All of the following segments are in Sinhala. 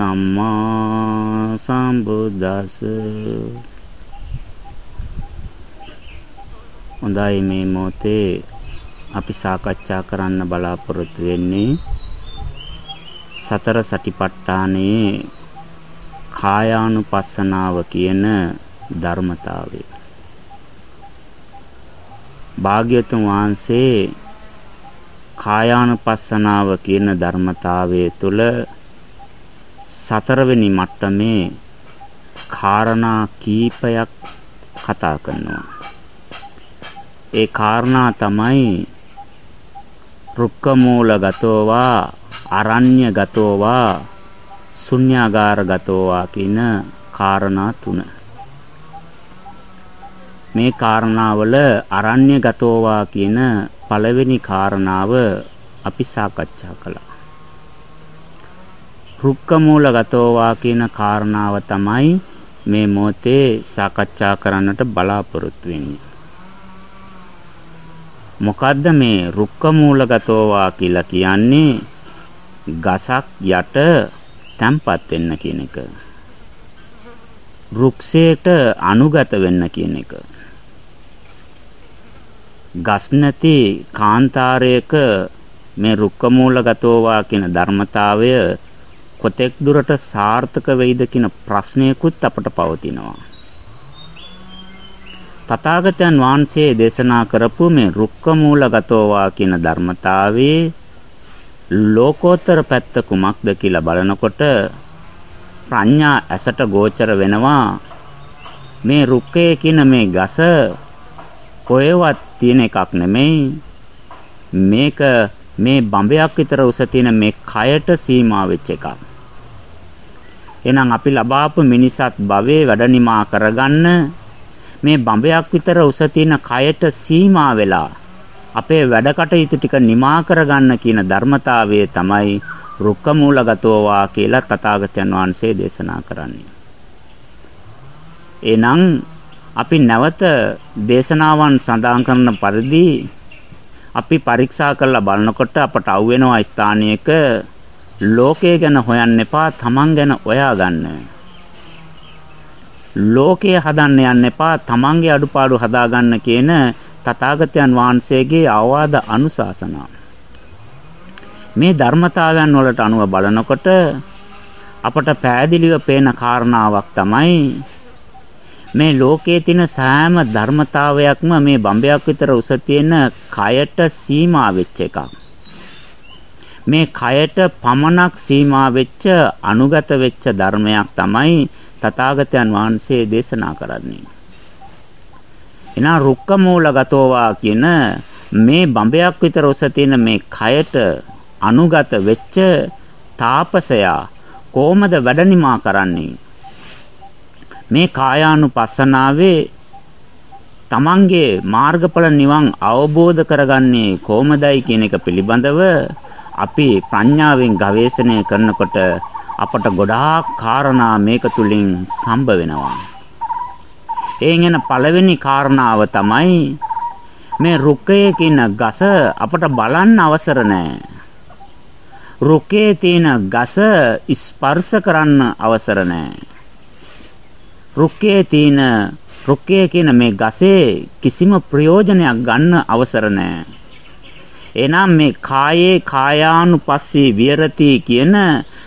සම්මා සම්බුද්දස්ස හොඳයි මේ මොහොතේ අපි සාකච්ඡා කරන්න බලාපොරොත්තු වෙන්නේ සතර සටිපට්ඨානයේ කායානුපස්සනාව කියන ධර්මතාවය. භාග්‍යතුන් වහන්සේ කායානුපස්සනාව කියන ධර්මතාවය තුළ සතරවෙනි මට්ටමේ කාරණා කීපයක් කතා කරනවා. ඒ කාරණා තමයි රුක්ක මූලගතෝවා අරණ්‍ය ගතෝවා ශුන්‍යාගාර ගතෝවා කියන කාරණා තුන. මේ කාරණාවල අරණ්‍ය ගතෝවා කියන පළවෙනි කාරණාව අපි සාකච්ඡා කළා. රුක්ක මූලගතෝවා කියන කාරණාව තමයි මේ මොහොතේ සාකච්ඡා කරන්නට බලාපොරොත්තු වෙන්නේ. මොකද්ද මේ රුක්ක මූලගතෝවා කියලා කියන්නේ? ගසක් යට තැම්පත් වෙන්න කියන එක. රුක්ෂයට අනුගත වෙන්න කියන එක. ගස් නැති කාන්තාරයක මේ රුක්ක මූලගතෝවා කියන ධර්මතාවය කොතෙක් දුරට සාර්ථක වෙයිද කියන ප්‍රශ්නයකුත් අපට පවතිනවා. තථාගතයන් වහන්සේ දේශනා කරපු මේ රුක්ක මූලගතෝවා කියන ධර්මතාවයේ ලෝකෝත්තර පැත්ත කුමක්ද කියලා බලනකොට ප්‍රඥා ඇසට ගෝචර වෙනවා මේ රුක්කේ කියන මේ ගස කොහෙවත් තියෙන එකක් නෙමෙයි මේක මේ බඹයක් විතර උස තියෙන මේ කයට සීමා වෙච්ච එකක්. එහෙනම් අපි ලබාපු මිනිසත් භවයේ වැඩ නිමා කරගන්න මේ බඹයක් විතර උස තියෙන කයට සීමා වෙලා අපේ වැඩ කටයුතු ටික නිමා කරගන්න කියන ධර්මතාවය තමයි රුක්ක මූලගතෝවා කියලා තථාගතයන් වහන්සේ දේශනා කරන්නේ. එනම් අපි නැවත දේශනාවන් සඳහන් කරන පරිදි අපි පරීක්ෂා කරලා බලනකොට අපට අහුවෙනවා ස්ථානයක ලෝකය ගැන හොයන්න එපා තමන් ගැන හොයා ගන්න. ලෝකය හදන්න යන්න එපා තමන්ගේ අඩුපාඩු හදාගන්න කියන තථාගතයන් වහන්සේගේ අවවාද අනුශාසනා. මේ ධර්මතාවයන් වලට අනුව බලනකොට අපට පෑදිලිව පේන කාරණාවක් තමයි මේ ලෝකයේ තියෙන සෑම ධර්මතාවයක්ම මේ බම්බයක් විතර උස තියෙන කයට සීමා වෙච්ච එකක්. මේ කයට පමණක් සීමා වෙච්ච අනුගත වෙච්ච ධර්මයක් තමයි තථාගතයන් වහන්සේ දේශනා කරන්නේ. එනා රුක්ක මූලගතෝවා කියන මේ බඹයක් විතර උස තියෙන මේ කයට අනුගත වෙච්ච තාපසයා කොහොමද වැඩනිමා කරන්නේ මේ කායානුපස්සනාවේ තමන්ගේ මාර්ගඵල නිවන් අවබෝධ කරගන්නේ කොහොමදයි කියන එක පිළිබඳව අපි ප්‍රඥාවෙන් ගවේෂණය කරනකොට අපට ගොඩාක් කාරණා මේක තුලින් සම්බ වෙනවා. එයින් එන පළවෙනි කාරණාව තමයි මේ රුක්කයේ කියන ගස අපට බලන්න අවසර නැහැ. රුක්කයේ තියෙන ගස ස්පර්ශ කරන්න අවසර නැහැ. රුක්කයේ තියෙන රුක්කයේ කියන මේ ගසේ කිසිම ප්‍රයෝජනයක් ගන්න අවසර නැහැ. එනම් මේ කායේ කායානුපස්සී විරති කියන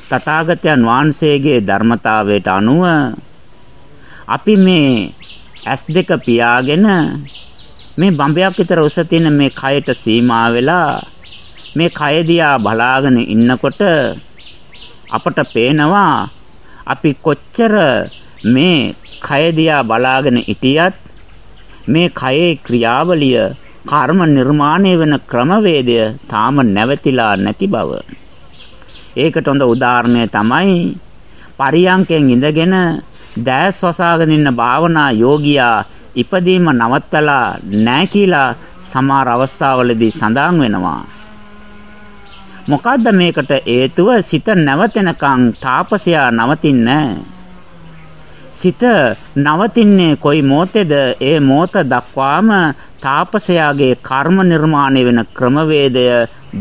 තථාගතයන් වහන්සේගේ ධර්මතාවයට අනුව අපි මේ S2 පියාගෙන මේ බම්බයක් විතර උස තියෙන මේ කයට සීමා වෙලා මේ කය දිහා බලාගෙන ඉන්නකොට අපට පේනවා අපි කොච්චර මේ කය දිහා බලාගෙන හිටියත් මේ කයේ ක්‍රියාවලිය කර්ම නිර්මාණය වෙන ක්‍රමවේදය තාම නැවතිලා නැති බව. ඒකට හොඳ උදාහරණය තමයි පරියංකෙන් ඉඳගෙන දැස් වසාගෙන ඉන්න භාවනා යෝගියා ඉපදීම නවත්තලා නැහැ කියලා සමහර අවස්ථාවලදී සඳහන් වෙනවා. මොකද්ද මේකට හේතුව සිත නැවතෙනකන් තාපසයා නවතින්නේ සිත නවතින්නේ කොයි මොහොතේද ඒ මොහොත දක්වාම තාපසයාගේ කර්ම නිර්මාණය වෙන ක්‍රමවේදය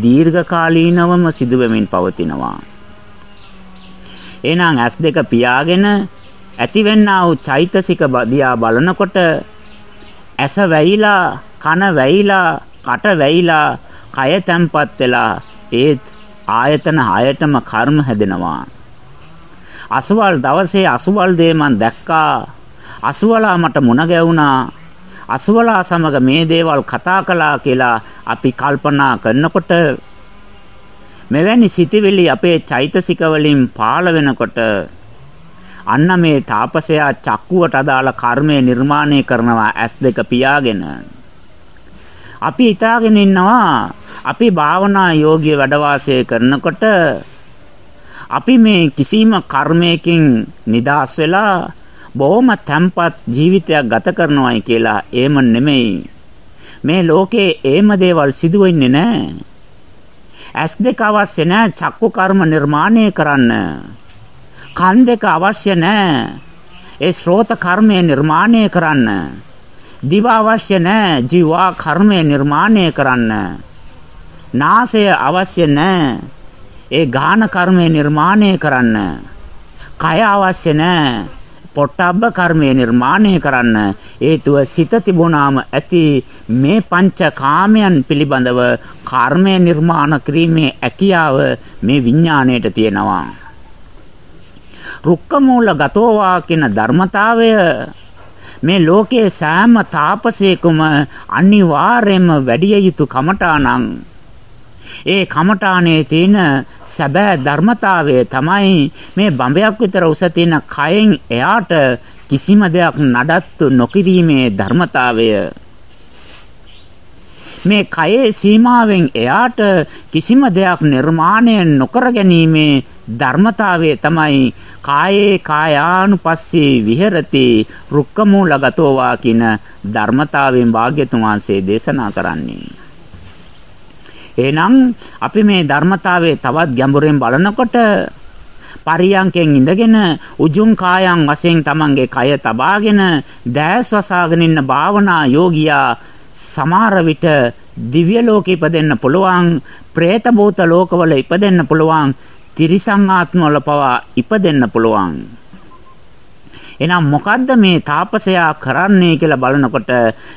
දීර්ඝකාලීනවම සිදු වෙමින් පවතිනවා. එහෙනම් S2 පියාගෙන ඇතිවෙන්නා වූ චෛතසික දියා බලනකොට ඇස වැහිලා කන වැහිලා කට වැහිලා කය තැම්පත් වෙලා ඒත් ආයතන හයටම කර්ම හැදෙනවා. අසවල් දවසේ අසවල් දේ මන් දැක්කා. අසවලා මට මුණ ගැවුණා. අසවලා සමග මේ දේවල් කතා කළා කියලා අපි කල්පනා කරනකොට මෙවැනි සිටිවිලි අපේ චෛතසික වලින් පාළ වෙනකොට අන්න මේ තාපසයා චක්කුවට අදාළ කර්මය නිර්මාණය කරනවා S2 පියාගෙන. අපි හිතාගෙන ඉන්නවා අපි භාවනා යෝගී වැඩ කරනකොට අපි මේ කිසිම කර්මයකින් නිදහස් වෙලා බොහොම තැම්පත් ජීවිතයක් ගත කරනවායි කියලා එහෙම නෙමෙයි. මේ ලෝකේ එහෙම දේවල් සිදු වෙන්නේ නැහැ. ඇස් දෙක අවශ්‍ය නැහැ චක්කු කර්ම නිර්මාණය කරන්න. කන් දෙක අවශ්‍ය නැහැ. ඒ ශ්‍රෝත කර්මය නිර්මාණය කරන්න. දිව අවශ්‍ය නැහැ ජීවා කර්මය නිර්මාණය කරන්න. නාසය අවශ්‍ය නැහැ. ඒ ගාන කර්මය නිර්මාණය කරන්න. කය අවශ්‍ය නැහැ. පොට්ටබ්බ කර්මය නිර්මාණය කරන්න හේතුව සිත තිබුණාම ඇති මේ පංච කාමයන් පිළිබඳව කර්මය නිර්මාණ කිරීමේ හැකියාව මේ විඥාණයට තියෙනවා. රුක්ක මූල ගතෝවා කියන ධර්මතාවය මේ ලෝකයේ සෑම තාපසයකම අනිවාර්යයෙන්ම වැඩි යුතු කමඨාණං ඒ කමඨානේ තියෙන සැබෑ ධර්මතාවය තමයි මේ බඹයක් විතර උස තියෙන කයෙන් එයාට කිසිම දෙයක් නඩත්තු නොකිරීමේ ධර්මතාවය මේ කයේ සීමාවෙන් එයාට කිසිම දෙයක් නිර්මාණය නොකර ගැනීමේ ධර්මතාවය තමයි කායේ කායානුපස්සී විහෙරති රුක්කමූලගතෝවා කියන ධර්මතාවයෙන් වාග්යතුන් වහන්සේ දේශනා කරන්නේ. එහෙනම් අපි මේ ධර්මතාවයේ තවත් ගැඹුරෙන් බලනකොට පරියංකෙන් ඉඳගෙන උජුං කායං වශයෙන් තමන්ගේ කය තබාගෙන දැස් වසාගෙන ඉන්න භාවනා යෝගියා සමහර විට දිව්‍ය ලෝකෙ ඉපදෙන්න පුළුවන්, പ്രേත භූත ලෝකවල ඉපදෙන්න පුළුවන්, තිරිසං ආත්මවල පවා ඉපදෙන්න පුළුවන්. එහෙනම් මොකද්ද මේ තාපසයා කරන්නේ කියලා බලනකොට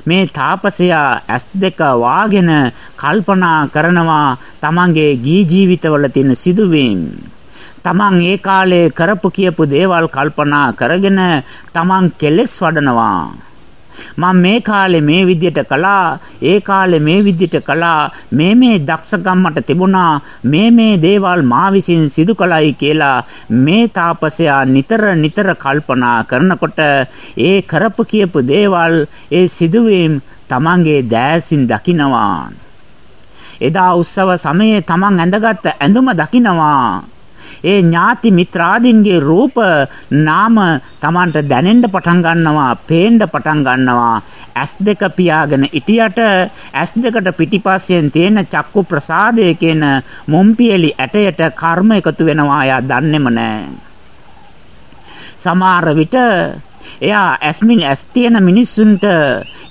මේ තාපසයා S2 වාගෙන කල්පනා කරනවා තමන්ගේ ගී ජීවිතවල තියෙන සිදුවීම්. තමන් ඒ කාලේ කරපු කියපු දේවල් කල්පනා කරගෙන තමන් කෙලස් වඩනවා. මම මේ කාලේ මේ විදියට කළා ඒ කාලේ මේ විදියට කළා මේ මේ දක්ෂකම් මට තිබුණා මේ මේ දේවල් මා විසින් සිදු කළයි කියලා මේ තාපසයා නිතර නිතර කල්පනා කරනකොට ඒ කරපු කියපු දේවල් ඒ සිදුවීම් තමන්ගේ දෑසින් දකිනවා. එදා උත්සව සමයේ තමන් ඇඳගත් ඇඳුම දකිනවා. ඒ ඥාති මිත්‍රාදීන්ගේ රූප නාම Tamanට දැනෙන්න පටන් ගන්නවා, පේන්න පටන් ගන්නවා. ඇස් දෙක පියාගෙන ඉටියට ඇස් දෙකට පිටිපස්සෙන් තියෙන චක්කු ප්‍රසාදය කියන මොම්පියලි ඇටයට කර්ම එකතු වෙනවා එයා දන්නේම නැහැ. සමහර විට එයා ඇස්මින් ඇස් තියෙන මිනිස්සුන්ට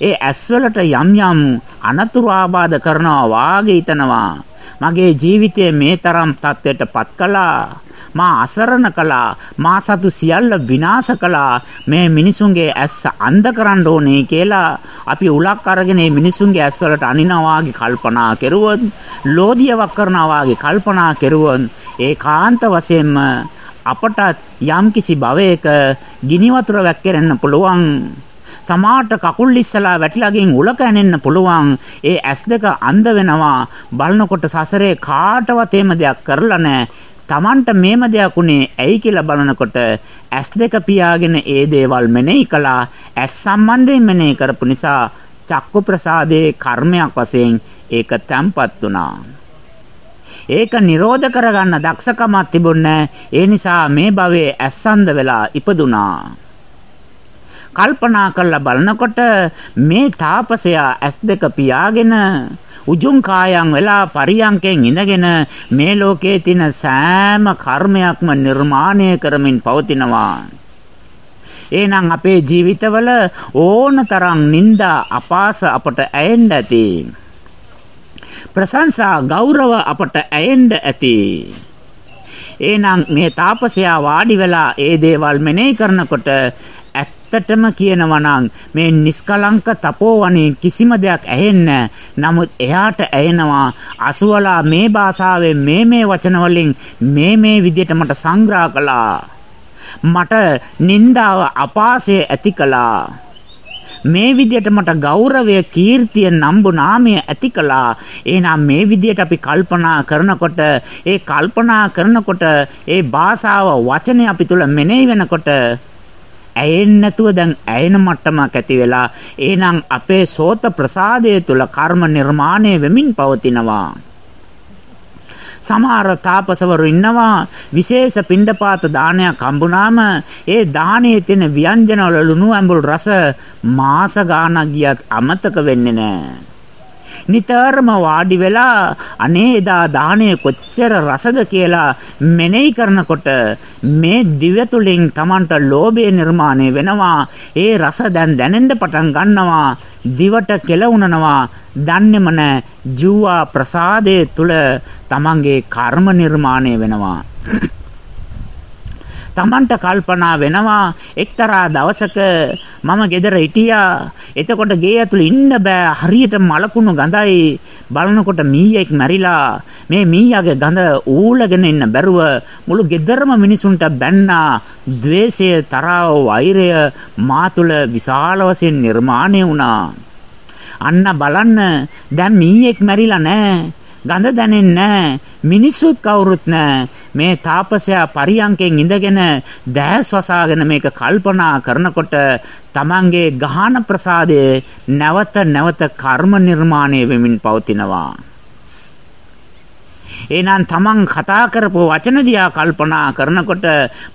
ඒ ඇස් වලට යම් යම් අනතුරු ආබාධ කරනවා වාගේ හිතනවා. මගේ ජීවිතයේ මේ තරම් තත්ත්වයටපත් කළා මා අසරණ කළා. මා සතු සියල්ල විනාශ කළා. මේ මිනිසුන්ගේ ඇස් අන්ධ කරන්න ඕනේ කියලා අපි උලක් අරගෙන මේ මිනිසුන්ගේ ඇස් වලට අනිනවා කල්පනා කෙරුවොත් ලෝධියවක් කරනවා වාගේ කල්පනා කෙරුවොත් ඒකාන්ත වශයෙන්ම අපට යම්කිසි භවයක ගිනි වතුර වැක්කිරෙන්න පුළුවන්. සමාට කකුල් ඉස්සලා වැටිලා ගින් උලක ඇනෙන්න පුළුවන්. ඒ ඇස් දෙක අන්ධ වෙනවා. බලනකොට සසරේ කාටවත් එහෙම දෙයක් කරලා නැහැ. Tamanට මේම දෙයක් උනේ ඇයි කියලා බලනකොට ඇස් දෙක පියාගෙන ඒ දේවල් මෙනෙහි කළා. ඇස් සම්බන්ධයෙන් මෙනෙහි කරපු නිසා චක්කු ප්‍රසාදයේ කර්මයක් වශයෙන් ඒක තැම්පත් වුණා. ඒක නිරෝධ කරගන්න දක්ෂකමක් තිබුණේ ඒ නිසා මේ භවයේ ඇස්සන්ද වෙලා ඉපදුනා. කල්පනා කරලා බලනකොට මේ තාපසයා ඇස් දෙක පියාගෙන උජුං කායන් වෙලා පරියංකෙන් ඉඳගෙන මේ ලෝකයේ තියෙන සෑම කර්මයක්ම නිර්මාණය කරමින් පවතිනවා. එහෙනම් අපේ ජීවිතවල ඕනතරම් නිന്ദා අපාස අපට ඇයෙන්න ඇති. ප්‍රශංසා ගෞරව අපට ඇයෙන්න ඇති. එහෙනම් මේ තාපසයා වාඩි වෙලා ඒ දේවල් මෙනෙහි කරනකොට ඇත්තටම කියනවා නම් මේ නිස්කලංක තපෝවනේ කිසිම දෙයක් ඇහෙන්නේ නමුත් එයාට ඇහෙනවා අසුවලා මේ භාෂාවෙන් මේ මේ වචන වලින් මේ මේ විදිහට මට සංග්‍රහ කළා. මට නිന്ദාව අපාසය ඇති කළා. මේ විදියට මට ගෞරවය කීර්තිය නම්බු නාමය ඇති කළා. එහෙනම් මේ විදියට අපි කල්පනා කරනකොට ඒ කල්පනා කරනකොට ඒ භාෂාව වචනේ අපි තුල මෙනෙහි වෙනකොට ඇයෙන්නේ නැතුව දැන් ඇයෙන මට්ටමක් ඇති වෙලා එහෙනම් අපේ සෝත ප්‍රසාදය තුල කර්ම නිර්මාණය වෙමින් පවතිනවා සමහර තාපසවරු ඉන්නවා විශේෂ පිණ්ඩපාත දානයක් හම්බුනාම ඒ දානයේ තියෙන ව්‍යංජන වල ලුණු ඇඹුල් රස මාස ගාණක් ගියත් අමතක වෙන්නේ නැහැ. නිතරම වාඩි වෙලා අනේ එදා දාණය කොච්චර රසද කියලා මෙනෙහි කරනකොට මේ දිව තුලින් Tamanට ලෝභය නිර්මාණය වෙනවා. ඒ රස දැන් දැනෙන්න පටන් ගන්නවා. දිවට කෙලවුනනවා දන්නේම නැ ජීවා ප්‍රසාදයේ තුල තමන්ගේ කර්ම නිර්මාණය වෙනවා. තමන්ට කල්පනා වෙනවා එක්තරා දවසක මම ගෙදර හිටියා. එතකොට ගේ ඇතුළේ ඉන්න බෑ. හරියට මලකුණු ගඳයි බලනකොට මීයෙක් මැරිලා මේ මීයාගේ ගඳ ඌලගෙන ඉන්න බැරුව මුළු ගෙදරම මිනිසුන්ට බැන්නා. द्वේෂය තරහව වෛරය මා තුළ විශාල වශයෙන් නිර්මාණය වුණා. අන්න බලන්න දැන් මීයෙක් මැරිලා නැහැ ගඳ දැනෙන්නේ මිනිස්සුත් කවුරුත් මේ තාපසයා පරියංකෙන් ඉඳගෙන දැස් වසාගෙන මේක කල්පනා කරනකොට තමන්ගේ ගහන ප්‍රසාදයේ නැවත නැවත කර්ම නිර්මාණය වෙමින් පවතිනවා. එහෙනම් තමන් කතා කරපු වචන දිහා කල්පනා කරනකොට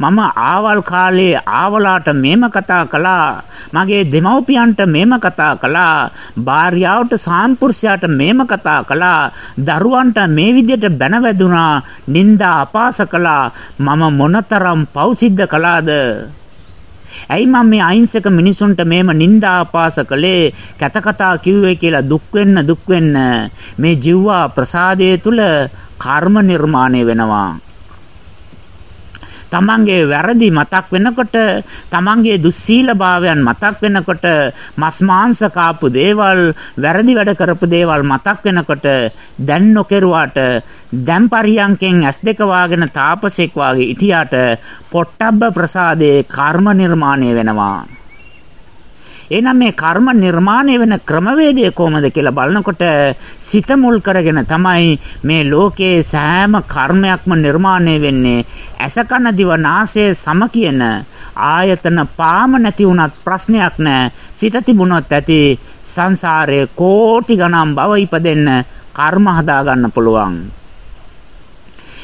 මම ආවල් කාලේ ආවලාට මේම කතා කළා මගේ දෙමව්පියන්ට මේම කතා කළා භාර්යාවට සාම්පුරුෂයාට මේම කතා කළා දරුවන්ට මේ විදිහට බැනවැදුනා නිന്ദා අපාස කළා මම මොනතරම් පෞසිද්ධ කළාද? ඇයි මම මේ අහිංසක මිනිසුන්ට මේම නිന്ദා අපාස කළේ කැත කතා කිව්වේ කියලා දුක් වෙන්න දුක් වෙන්න මේ ජීවා ප්‍රසාදයේ තුල කර්ම නිර්මාණය වෙනවා. තමන්ගේ වැරදි මතක් වෙනකොට තමන්ගේ දුස්සීලභාවයන් මතක් වෙනකොට මස් මාංශ කාපු දේවල් වැරදි වැඩ කරපු දේවල් මතක් වෙනකොට දැන් නොකරුවාට දැන් පරියන්කෙන් S2 වාගෙන තාපසෙක් වාගේ ඉතියාට පොට්ටබ්බ ප්‍රසාදේ කර්ම නිර්මාණය වෙනවා එහෙනම් මේ කර්ම නිර්මාණය වෙන ක්‍රමවේදය කොහොමද කියලා බලනකොට සිත මුල් කරගෙන තමයි මේ ලෝකයේ සෑම කර්මයක්ම නිර්මාණය වෙන්නේ. ඇසකන දිව නාසය සම කියන ආයතන පාම නැති වුණත් ප්‍රශ්නයක් නැහැ. සිත තිබුණොත් ඇති සංසාරයේ කෝටි ගණන් භව ඉපදෙන්න කර්ම හදා ගන්න පුළුවන්.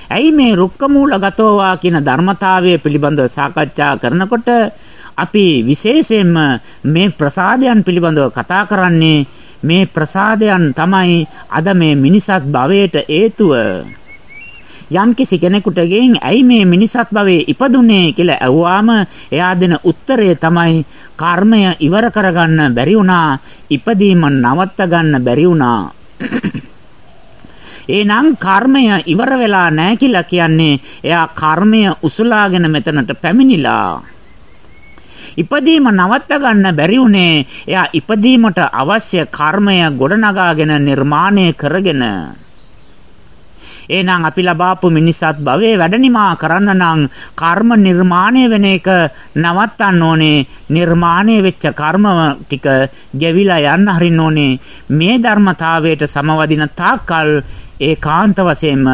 ඇයි මේ රුක්ක මූලගතෝවා කියන ධර්මතාවය පිළිබඳව සාකච්ඡා කරනකොට අපි විශේෂයෙන්ම මේ ප්‍රසාදයන් පිළිබඳව කතා කරන්නේ මේ ප්‍රසාදයන් තමයි අද මේ මිනිසත් භවයට හේතුව. යම්කිසි කෙනෙකුටගෙන් ඇයි මේ මිනිසත් භවයේ ඉපදුනේ කියලා ඇහුවාම එයා දෙන උත්තරය තමයි කර්මය ඉවර කරගන්න බැරි වුණා ඉපදීම නවත්ත ගන්න බැරි වුණා එහෙනම් කර්මය ඉවර වෙලා නැහැ කියලා කියන්නේ එයා කර්මය උසුලාගෙන මෙතනට පැමිණිලා. ඉපදීම නවත්ත ගන්න බැරි උනේ එයා ඉපදීමට අවශ්‍ය කර්මය ගොඩනගාගෙන නිර්මාණය කරගෙන. එහෙනම් අපි ලබාපු මිනිසත් භවයේ වැඩනිමා කරන්න නම් කර්ම නිර්මාණය වෙන එක නවත්තන්න ඕනේ. නිර්මාණය වෙච්ච කර්ම ටික ගෙවිලා යන්න හරින්න ඕනේ. මේ ධර්මතාවයට සමවදින තාක්කල් ඒකාන්ත වශයෙන්ම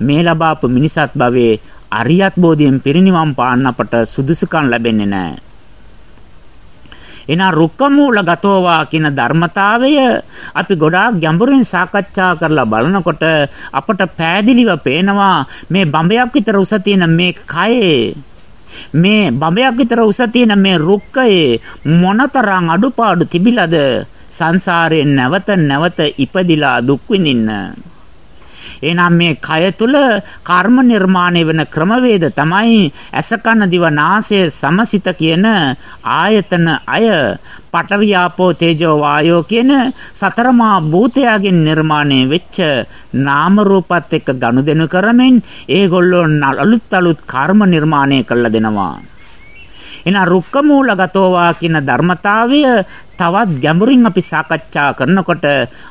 මේ ලබාපු මිනිසත් භවයේ අරියත් බෝධියෙන් පිරිනිවන් පාන්න අපට සුදුසුකම් ලැබෙන්නේ නැහැ. එනා රුක්ක මූලගතෝවා කියන ධර්මතාවය අපි ගොඩාක් ගැඹුරින් සාකච්ඡා කරලා බලනකොට අපට පෑදිලිව පේනවා මේ බඹයක් විතර උස තියෙන මේ කයේ මේ බඹයක් විතර උස තියෙන මේ රුක්කයේ මොනතරම් අඩුපාඩු තිබිලාද සංසාරයෙන් නැවත නැවත ඉපදිලා දුක් විඳින්න. එහෙනම් මේ කය තුල කර්ම නිර්මාණය වෙන ක්‍රමවේද තමයි ඇසකන දිව නාසය සමසිත කියන ආයතන අය පඨවි ආපෝ තේජෝ වායෝ කියන සතරමා භූතයන්ගෙන් නිර්මාණය වෙච්ච නාම රූපات එක්ක ගනුදෙනු කරමින් ඒගොල්ලෝ අලුත් අලුත් කර්ම නිර්මාණය කළා දෙනවා. එන රුක්ක මූලගතෝවා කියන ධර්මතාවය තවත් ගැඹුරින් අපි සාකච්ඡා කරනකොට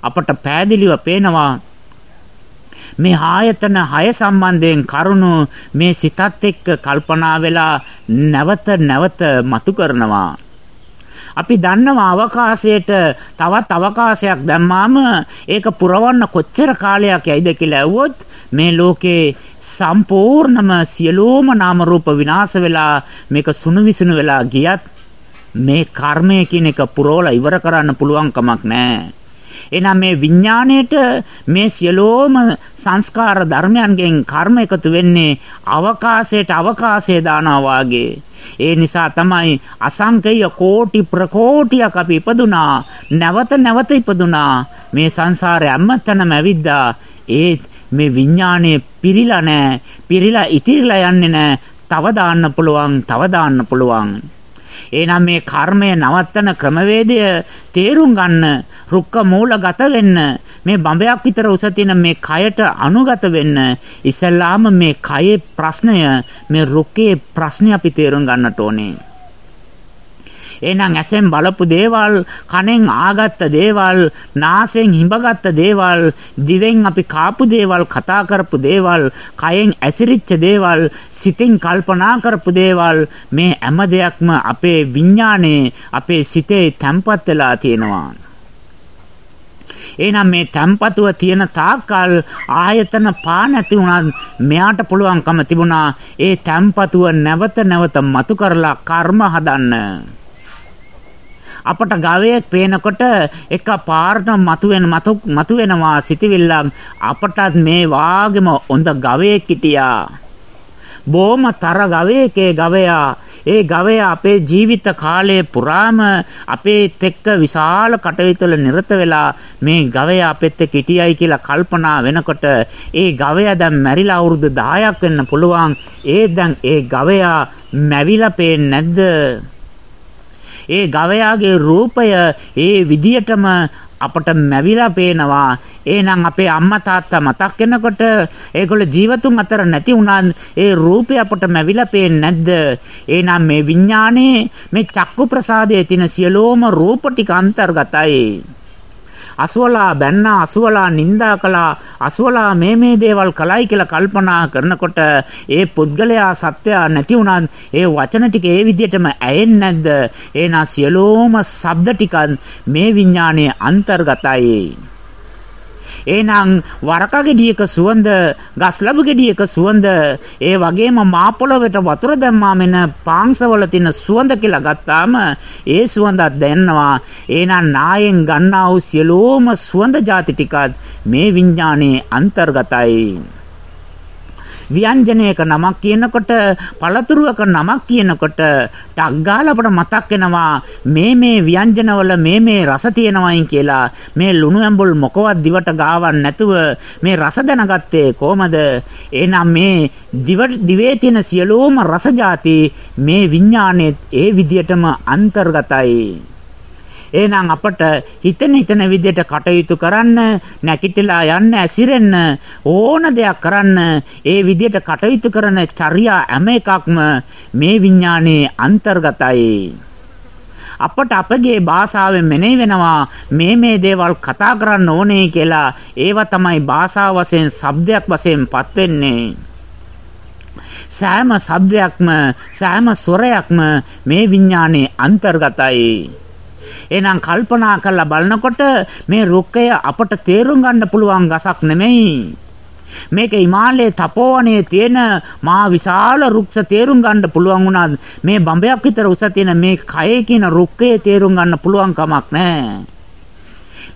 අපට පෑදිලිව පේනවා මේ ආයතන 6 සම්බන්ධයෙන් කරුණු මේ සිතත් එක්ක කල්පනා වෙලා නැවත නැවත මතු කරනවා. අපි දන්නවා අවකාශයට තවත් අවකාශයක් දැම්මාම ඒක පුරවන්න කොච්චර කාලයක් යයිද කියලා ඇහුවොත් මේ ලෝකේ සම්පූර්ණම සියලුම නාම රූප විනාශ වෙලා මේක සුණු විසුණු වෙලා ගියත් මේ කර්මය කියන එක පුරවලා ඉවර කරන්න පුළුවන් කමක් නැහැ. එහෙනම් මේ විඥාණයට මේ සියලෝම සංස්කාර ධර්මයන්ගෙන් කර්ම එකතු වෙන්නේ අවකාශයට අවකාශය දානවා වාගේ. ඒ නිසා තමයි අසංකේය කෝටි ප්‍රකෝටියක් අපි ඉපදුනා නැවත නැවත ඉපදුනා. මේ සංසාරේ අම්මතනම ඇවිද්දා ඒත් මේ විඥාණය පිරීලා නැහැ පිරීලා ඉතිරිලා යන්නේ නැහැ තව දාන්න පුළුවන් තව දාන්න පුළුවන්. එහෙනම් මේ කර්මය නවත්තන ක්‍රමවේදය තේරුම් ගන්න රුක්ක මූලගත වෙන්න මේ බඹයක් විතර උස තියෙන මේ කයට අනුගත වෙන්න ඉස්සල්ලාම මේ කයේ ප්‍රශ්නය මේ රුක්කේ ප්‍රශ්නේ අපි තේරුම් ගන්නට ඕනේ. එහෙනම් ඇසෙන් බලපු දේවල්, කනෙන් ආගත්ත දේවල්, නාසයෙන් හිඹගත්ත දේවල්, දිවෙන් අපි කාපු දේවල්, කතා කරපු දේවල්, කයෙන් ඇසිරිච්ච දේවල්, සිතින් කල්පනා කරපු දේවල් මේ හැම දෙයක්ම අපේ විඥානයේ, අපේ සිතේ තැම්පත් වෙලා තියෙනවා. එහෙනම් මේ තැම්පතුව තියෙන තාක්කල් ආයතන පා නැති වුණත් මෙයාට පුළුවන්කම තිබුණා ඒ තැම්පතුව නැවත නැවත මතු කරලා කර්ම හදන්න. අපට ගවයෙක් පේනකොට එක පාරට මතුවෙන මතුවෙනවා සිටිවිල්ලක්. අපටත් මේ වාගෙම හොඳ ගවයෙක් හිටියා. බොහොම තර ගවයෙක්ේ ගවයා. ඒ ගවයා අපේ ජීවිත කාලය පුරාම අපේත් එක්ක විශාල කටයුතුවල නිරත වෙලා මේ ගවයා අපෙත් එක්ක හිටියයි කියලා කල්පනා වෙනකොට ඒ ගවයා දැන් මැරිලා අවුරුදු 10ක් වෙන්න පුළුවන්. ඒ දැන් ඒ ගවයා මැවිලා පේන්නේ නැද්ද? ඒ ගවයාගේ රූපය ඒ විදියටම අපට මැවිලා පේනවා. එහෙනම් අපේ අම්මා තාත්තා මතක් වෙනකොට ඒගොල්ල ජීවතුන් අතර නැති වුණා ඒ රූපය අපට මැවිලා පේන්නේ නැද්ද? එහෙනම් මේ විඥානයේ මේ චක්කු ප්‍රසාදයේ තියෙන සියලෝම රූප ටික අන්තර්ගතයි. අසුවලා බැන්නා අසුවලා නිඳා කළා අසුවලා මේ මේ දේවල් කළයි කියලා කල්පනා කරනකොට ඒ පුද්ගලයා සත්‍යය නැති වුණත් ඒ වචන ටික ඒ විදිහටම ඇයෙන්නේ නැද්ද? එහෙනම් සියලෝම ශබ්ද ටිකත් මේ විඥානයේ අන්තර්ගතයි. එහෙනම් වරක ගෙඩියක සුවඳ, ගස්ලබු ගෙඩියක සුවඳ, ඒ වගේම මා පොළොවට වතුර දැම්මාම එන පාංශවල තියෙන සුවඳ කියලා ගත්තාම ඒ සුවඳක් දැනෙනවා. එහෙනම් නායෙන් ගන්නා වූ සියලුම සුවඳ ಜಾති ටිකත් මේ විඥානයේ අන්තර්ගතයි. ව්‍යංජනයක නමක් කියනකොට පළතුරුවක නමක් කියනකොට ටක් ගාලා අපට මතක් වෙනවා මේ මේ ව්‍යංජනවල මේ මේ රස තියෙනවයින් කියලා. මේ ලුණු ඇඹුල් මොකවත් දිවට ගාවන් නැතුව මේ රස දැනගත්තේ කොහමද? එහෙනම් මේ දිවේ තියෙන සියලුම රස જાති මේ විඥානයේ ඒ විදියටම අන්තර්ගතයි. එහෙනම් අපට හිතෙන හිතන විදිහට කටයුතු කරන්න, නැකිටලා යන්න, ඇසිරෙන්න ඕන දෙයක් කරන්න, ඒ විදිහට කටයුතු කරන චර්යා හැම එකක්ම මේ විඥානයේ අන්තර්ගතයි. අපට අපගේ භාෂාවෙන් මෙනෙහි වෙනවා මේ මේ දේවල් කතා කරන්න ඕනේ කියලා ඒව තමයි භාෂාව වශයෙන් શબ્දයක් වශයෙන්පත් වෙන්නේ සෑම શબ્දයක්ම සෑම ස්වරයක්ම මේ විඥානයේ අන්තර්ගතයි එහෙනම් කල්පනා කරලා බලනකොට මේ රුක්කය අපට තේරුම් ගන්න පුළුවන් ගසක් නෙමෙයි. මේක හිමාලයේ තපෝවනයේ තියෙන මා විශාල රුක්ෂ තේරුම් ගන්න පුළුවන් වුණා මේ බඹයක් විතර උස තියෙන මේ කයේ කියන රුක්කේ තේරුම් ගන්න පුළුවන් කමක් නැහැ.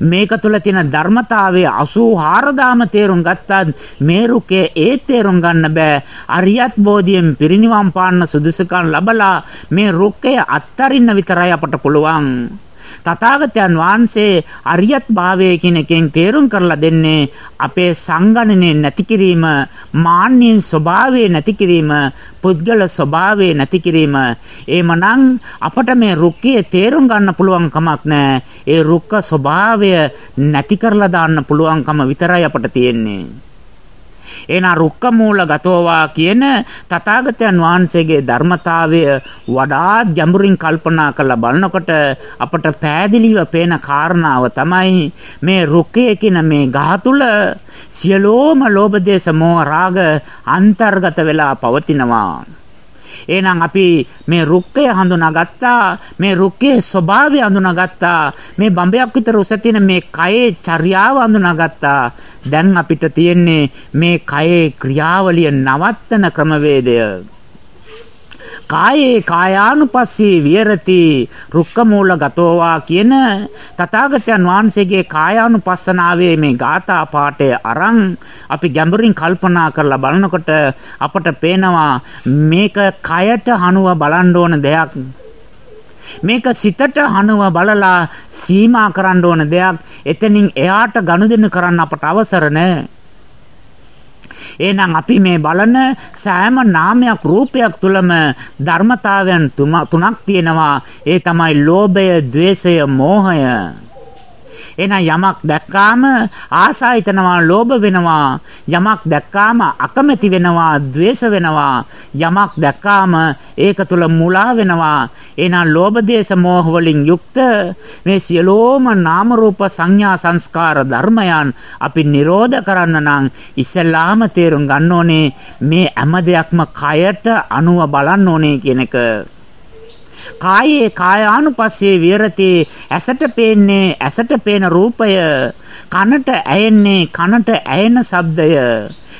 මේක තුළ තියෙන ධර්මතාවයේ 84000ම තේරුම් ගත්තත් මේ රුකේ ඒ තේරුම් ගන්න බෑ. අරියත් බෝධියෙන් පිරිනිවන් පාන්න සුදුසුකම් ලබලා මේ රුක්කය අත්තරින්න විතරයි අපට පුළුවන්. තථාගතයන් වහන්සේ අරියත් භාවය කියන එකෙන් තේරුම් කරලා දෙන්නේ අපේ සංගණනේ නැති කිරීම, මාන්නයෙන් ස්වභාවය නැති කිරීම, පුද්ගල ස්වභාවය නැති කිරීම. එහෙමනම් අපට මේ රුක්කේ තේරුම් ගන්න පුළුවන් කමක් නැහැ. ඒ රුක්ක ස්වභාවය නැති කරලා දාන්න පුළුවන්කම විතරයි අපට තියෙන්නේ. එනා රුක්ක මූල ගතෝවා කියන තථාගතයන් වහන්සේගේ ධර්මතාවය වඩා ගැඹුරින් කල්පනා කරලා බලනකොට අපට පෑදිලිව පේන කාරණාව තමයි මේ රුක්කයේ කියන මේ ගහ තුල සියලෝම ලෝභ දේශ මොහ රාග අන්තර්ගත වෙලා පවතිනවා. එහෙනම් අපි මේ රුක්කය හඳුනාගත්තා මේ රුක්කේ ස්වභාවය හඳුනාගත්තා මේ බඹයක් විතර උස තියෙන මේ කයේ චර්යාව හඳුනාගත්තා. දැන් අපිට තියෙන්නේ මේ කයේ ක්‍රියාවලිය නවත්තන ක්‍රමවේදය. කායේ කායානුපස්සී විහෙරති රුක්කමූල ගතෝවා කියන තථාගතයන් වහන්සේගේ කායානුපස්සනාවේ මේ ගාථා පාඨය අරන් අපි ගැඹුරින් කල්පනා කරලා බලනකොට අපට පේනවා මේක කයට හනුව බලන්න ඕන දෙයක්. මේක සිතට හනුව බලලා සීමා කරන්න ඕන දෙයක්. එතනින් එයාට ගනුදෙනු කරන්න අපට අවසර නැහැ එහෙනම් අපි මේ බලන සෑම නාමයක් රූපයක් තුලම ධර්මතාවයන් තුනක් තියෙනවා. ඒ තමයි ලෝභය, ద్వේෂය, මෝහය. එහෙනම් යමක් දැක්කාම ආසා හිතනවා ලෝභ වෙනවා. යමක් දැක්කාම අකමැති වෙනවා द्वේෂ වෙනවා. යමක් දැක්කාම ඒක තුල මුලා වෙනවා. එහෙනම් ලෝභ දේශ මොහ වලින් යුක්ත මේ සියලෝම නාම රූප සංඥා සංස්කාර ධර්මයන් අපි නිරෝධ කරන්න නම් ඉස්සෙල්ලාම තේරුම් ගන්න ඕනේ මේ හැම දෙයක්ම කයට අනුව බලන්න ඕනේ කියන එක. කායේ කායානුපස්සේ විරති ඇසට පේන්නේ ඇසට පේන රූපය. කනට ඇයෙන්නේ කනට ඇයෙන ශබ්දය.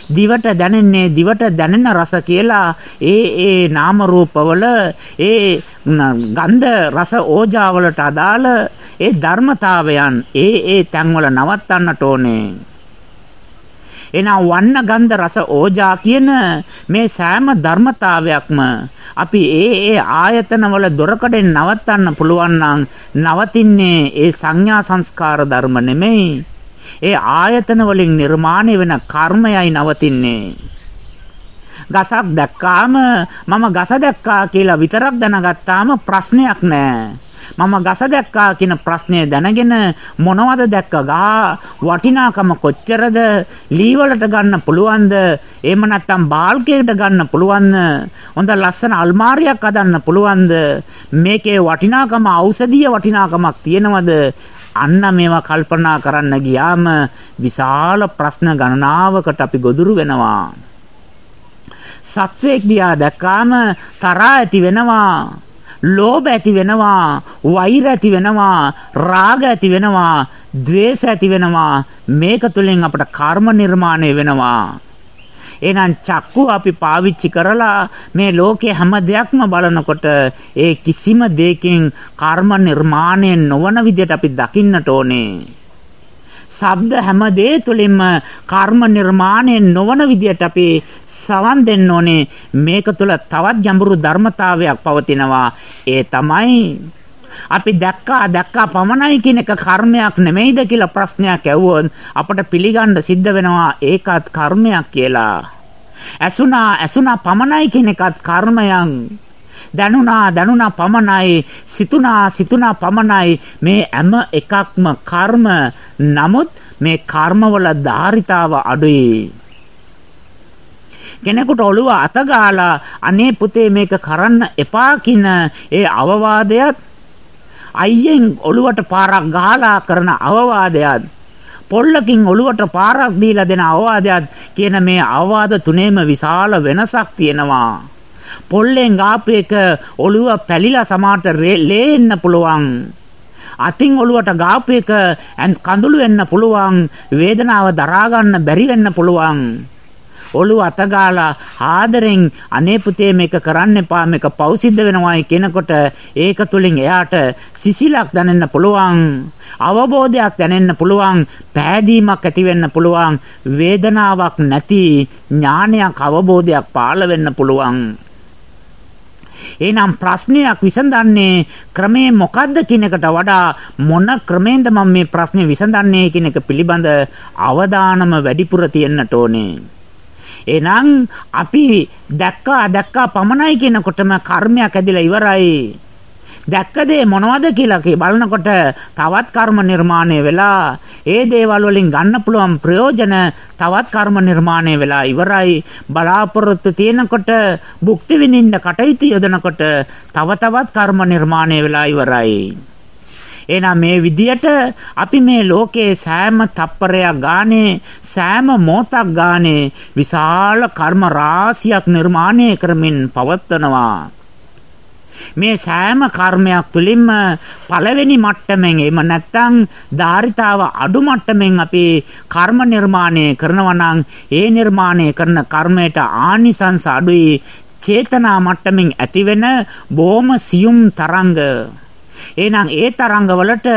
දිවට දැනෙන්නේ දිවට දැනෙන රස කියලා ඒ ඒ නාම රූපවල ඒ ගන්ධ රස ඕජාවලට අදාළ ඒ ධර්මතාවයන් ඒ ඒ තැන්වල නවත්තන්නට ඕනේ. එහෙනම් වන්න ගන්ධ රස ඕජා කියන මේ සෑම ධර්මතාවයක්ම අපි ඒ ඒ ආයතනවල දොරකඩෙන් නවත්තන්න පුළුවන් නම් නවතින්නේ ඒ සංඥා සංස්කාර ධර්ම නෙමෙයි. ඒ ආයතන වලින් නිර්මාණය වෙන කර්මයයි නවතින්නේ. ගසක් දැක්කාම මම ගස දැක්කා කියලා විතරක් දැනගත්තාම ප්‍රශ්නයක් නෑ. මම ගස දැක්කා කියන ප්‍රශ්නය දැනගෙන මොනවද දැක්ක? ගහ වටිනාකම කොච්චරද? ලී වලට ගන්න පුළුවන්ද? එහෙම නැත්නම් බාල්කයකට ගන්න පුළුවන්ද? හොඳ ලස්සන අල්මාරියක් හදන්න පුළුවන්ද? මේකේ වටිනාකම ඖෂධීය වටිනාකමක් තියෙනවද? අන්න මේවා කල්පනා කරන්න ගියාම විශාල ප්‍රශ්න ගණනාවකට අපි ගොදුරු වෙනවා. සත්වයක් දිහා දැක්කාම තරහා ඇති වෙනවා. ලෝභ ඇති වෙනවා, වෛර ඇති වෙනවා, රාග ඇති වෙනවා, ద్వේෂ ඇති වෙනවා. මේක තුළින් අපට කර්ම නිර්මාණය වෙනවා. එහෙනම් චක්කු අපි පාවිච්චි කරලා මේ ලෝකේ හැම දෙයක්ම බලනකොට ඒ කිසිම දෙයකින් කර්ම නිර්මාණය නොවන විදිහට අපි දකින්නට ඕනේ. ශබ්ද හැම දේ තුළින්ම කර්ම නිර්මාණය නොවන විදිහට අපි සවන් දෙන්න ඕනේ. මේක තුළ තවත් ගැඹුරු ධර්මතාවයක් පවතිනවා. ඒ තමයි අපි දැක්කා දැක්කා පමණයි කියන එක කර්මයක් නෙමෙයිද කියලා ප්‍රශ්නයක් ඇහුවොත් අපට පිළිගන්න සිද්ධ වෙනවා ඒකත් කර්මයක් කියලා. ඇසුණා ඇසුණා පමණයි කියන එකත් කර්මයක් දැනුණා දැනුණා පමණයි. සිතුණා සිතුණා පමණයි. මේ හැම එකක්ම කර්ම. නමුත් මේ කර්මවල ධාරිතාව අඩුයි. කෙනෙකුට ඔළුව අත ගාලා අනේ පුතේ මේක කරන්න එපා කියන ඒ අවවාදයත් අයියෙන් ඔළුවට පාරක් ගහලා කරන අවවාදයත් පොල්ලකින් ඔළුවට පාරක් දීලා දෙන අවවාදයත් කියන මේ අවවාද තුනේම විශාල වෙනසක් තියෙනවා පොල්ලෙන් ගාපු එක ඔළුව පැලිලා සමාට ලේන්න පුළුවන් අතින් ඔළුවට ගාපු එක කඳුළු වෙන්න පුළුවන්. වේදනාව දරා ගන්න බැරි වෙන්න පුළුවන්. ඔළුව අතගාලා ආදරෙන් අනේ පුතේ මේක කරන්න එපා මේක පෞසිද්ධ වෙනවායි කියනකොට ඒක තුලින් එයාට සිසිලක් දැනෙන්න පුළුවන් අවබෝධයක් දැනෙන්න පුළුවන් පෑදීමක් ඇති වෙන්න පුළුවන් වේදනාවක් නැති ඥානයක් අවබෝධයක් පාළ වෙන්න පුළුවන් එහෙනම් ප්‍රශ්නයක් විසඳන්නේ ක්‍රමේ මොකද්ද කියන එකට වඩා මොන ක්‍රමෙන්ද මම මේ ප්‍රශ්නේ විසඳන්නේ කියන එක පිළිබඳ අවධානම වැඩිපුර තියෙන්නට ඕනේ. එහෙනම් අපි දැක්කා දැක්කා පමණයි කියනකොටම කර්මයක් ඇදිලා ඉවරයි. දැක්ක දේ මොනවද කියලා බලනකොට තවත් කර්ම නිර්මාණය වෙලා ඒ දේවල් වලින් ගන්න පුළුවන් ප්‍රයෝජන තවත් කර්ම නිර්මාණය වෙලා ඉවරයි බලාපොරොත්තු තියෙනකොට භුක්ති විඳින්න කටයුතු යොදනකොට තව තවත් කර්ම නිර්මාණය වෙලා ඉවරයි එහෙනම් මේ විදියට අපි මේ ලෝකයේ සෑම තප්පරයක් ගානේ සෑම මොහොතක් ගානේ විශාල කර්ම රාශියක් නිර්මාණය කරමින් පවත්වනවා. මේ සෑම කර්මයක් තුළින්ම පළවෙනි මට්ටමෙන් එහෙම නැත්නම් ධාරිතාව අඩු මට්ටමෙන් අපි කර්ම නිර්මාණය කරනවා නම් ඒ නිර්මාණය කරන කර්මයට ආනිසංස අඩුයි චේතනා මට්ටමින් ඇතිවෙන බොහොම සියුම් තරංග. එහෙනම් ඒ තරංගවලට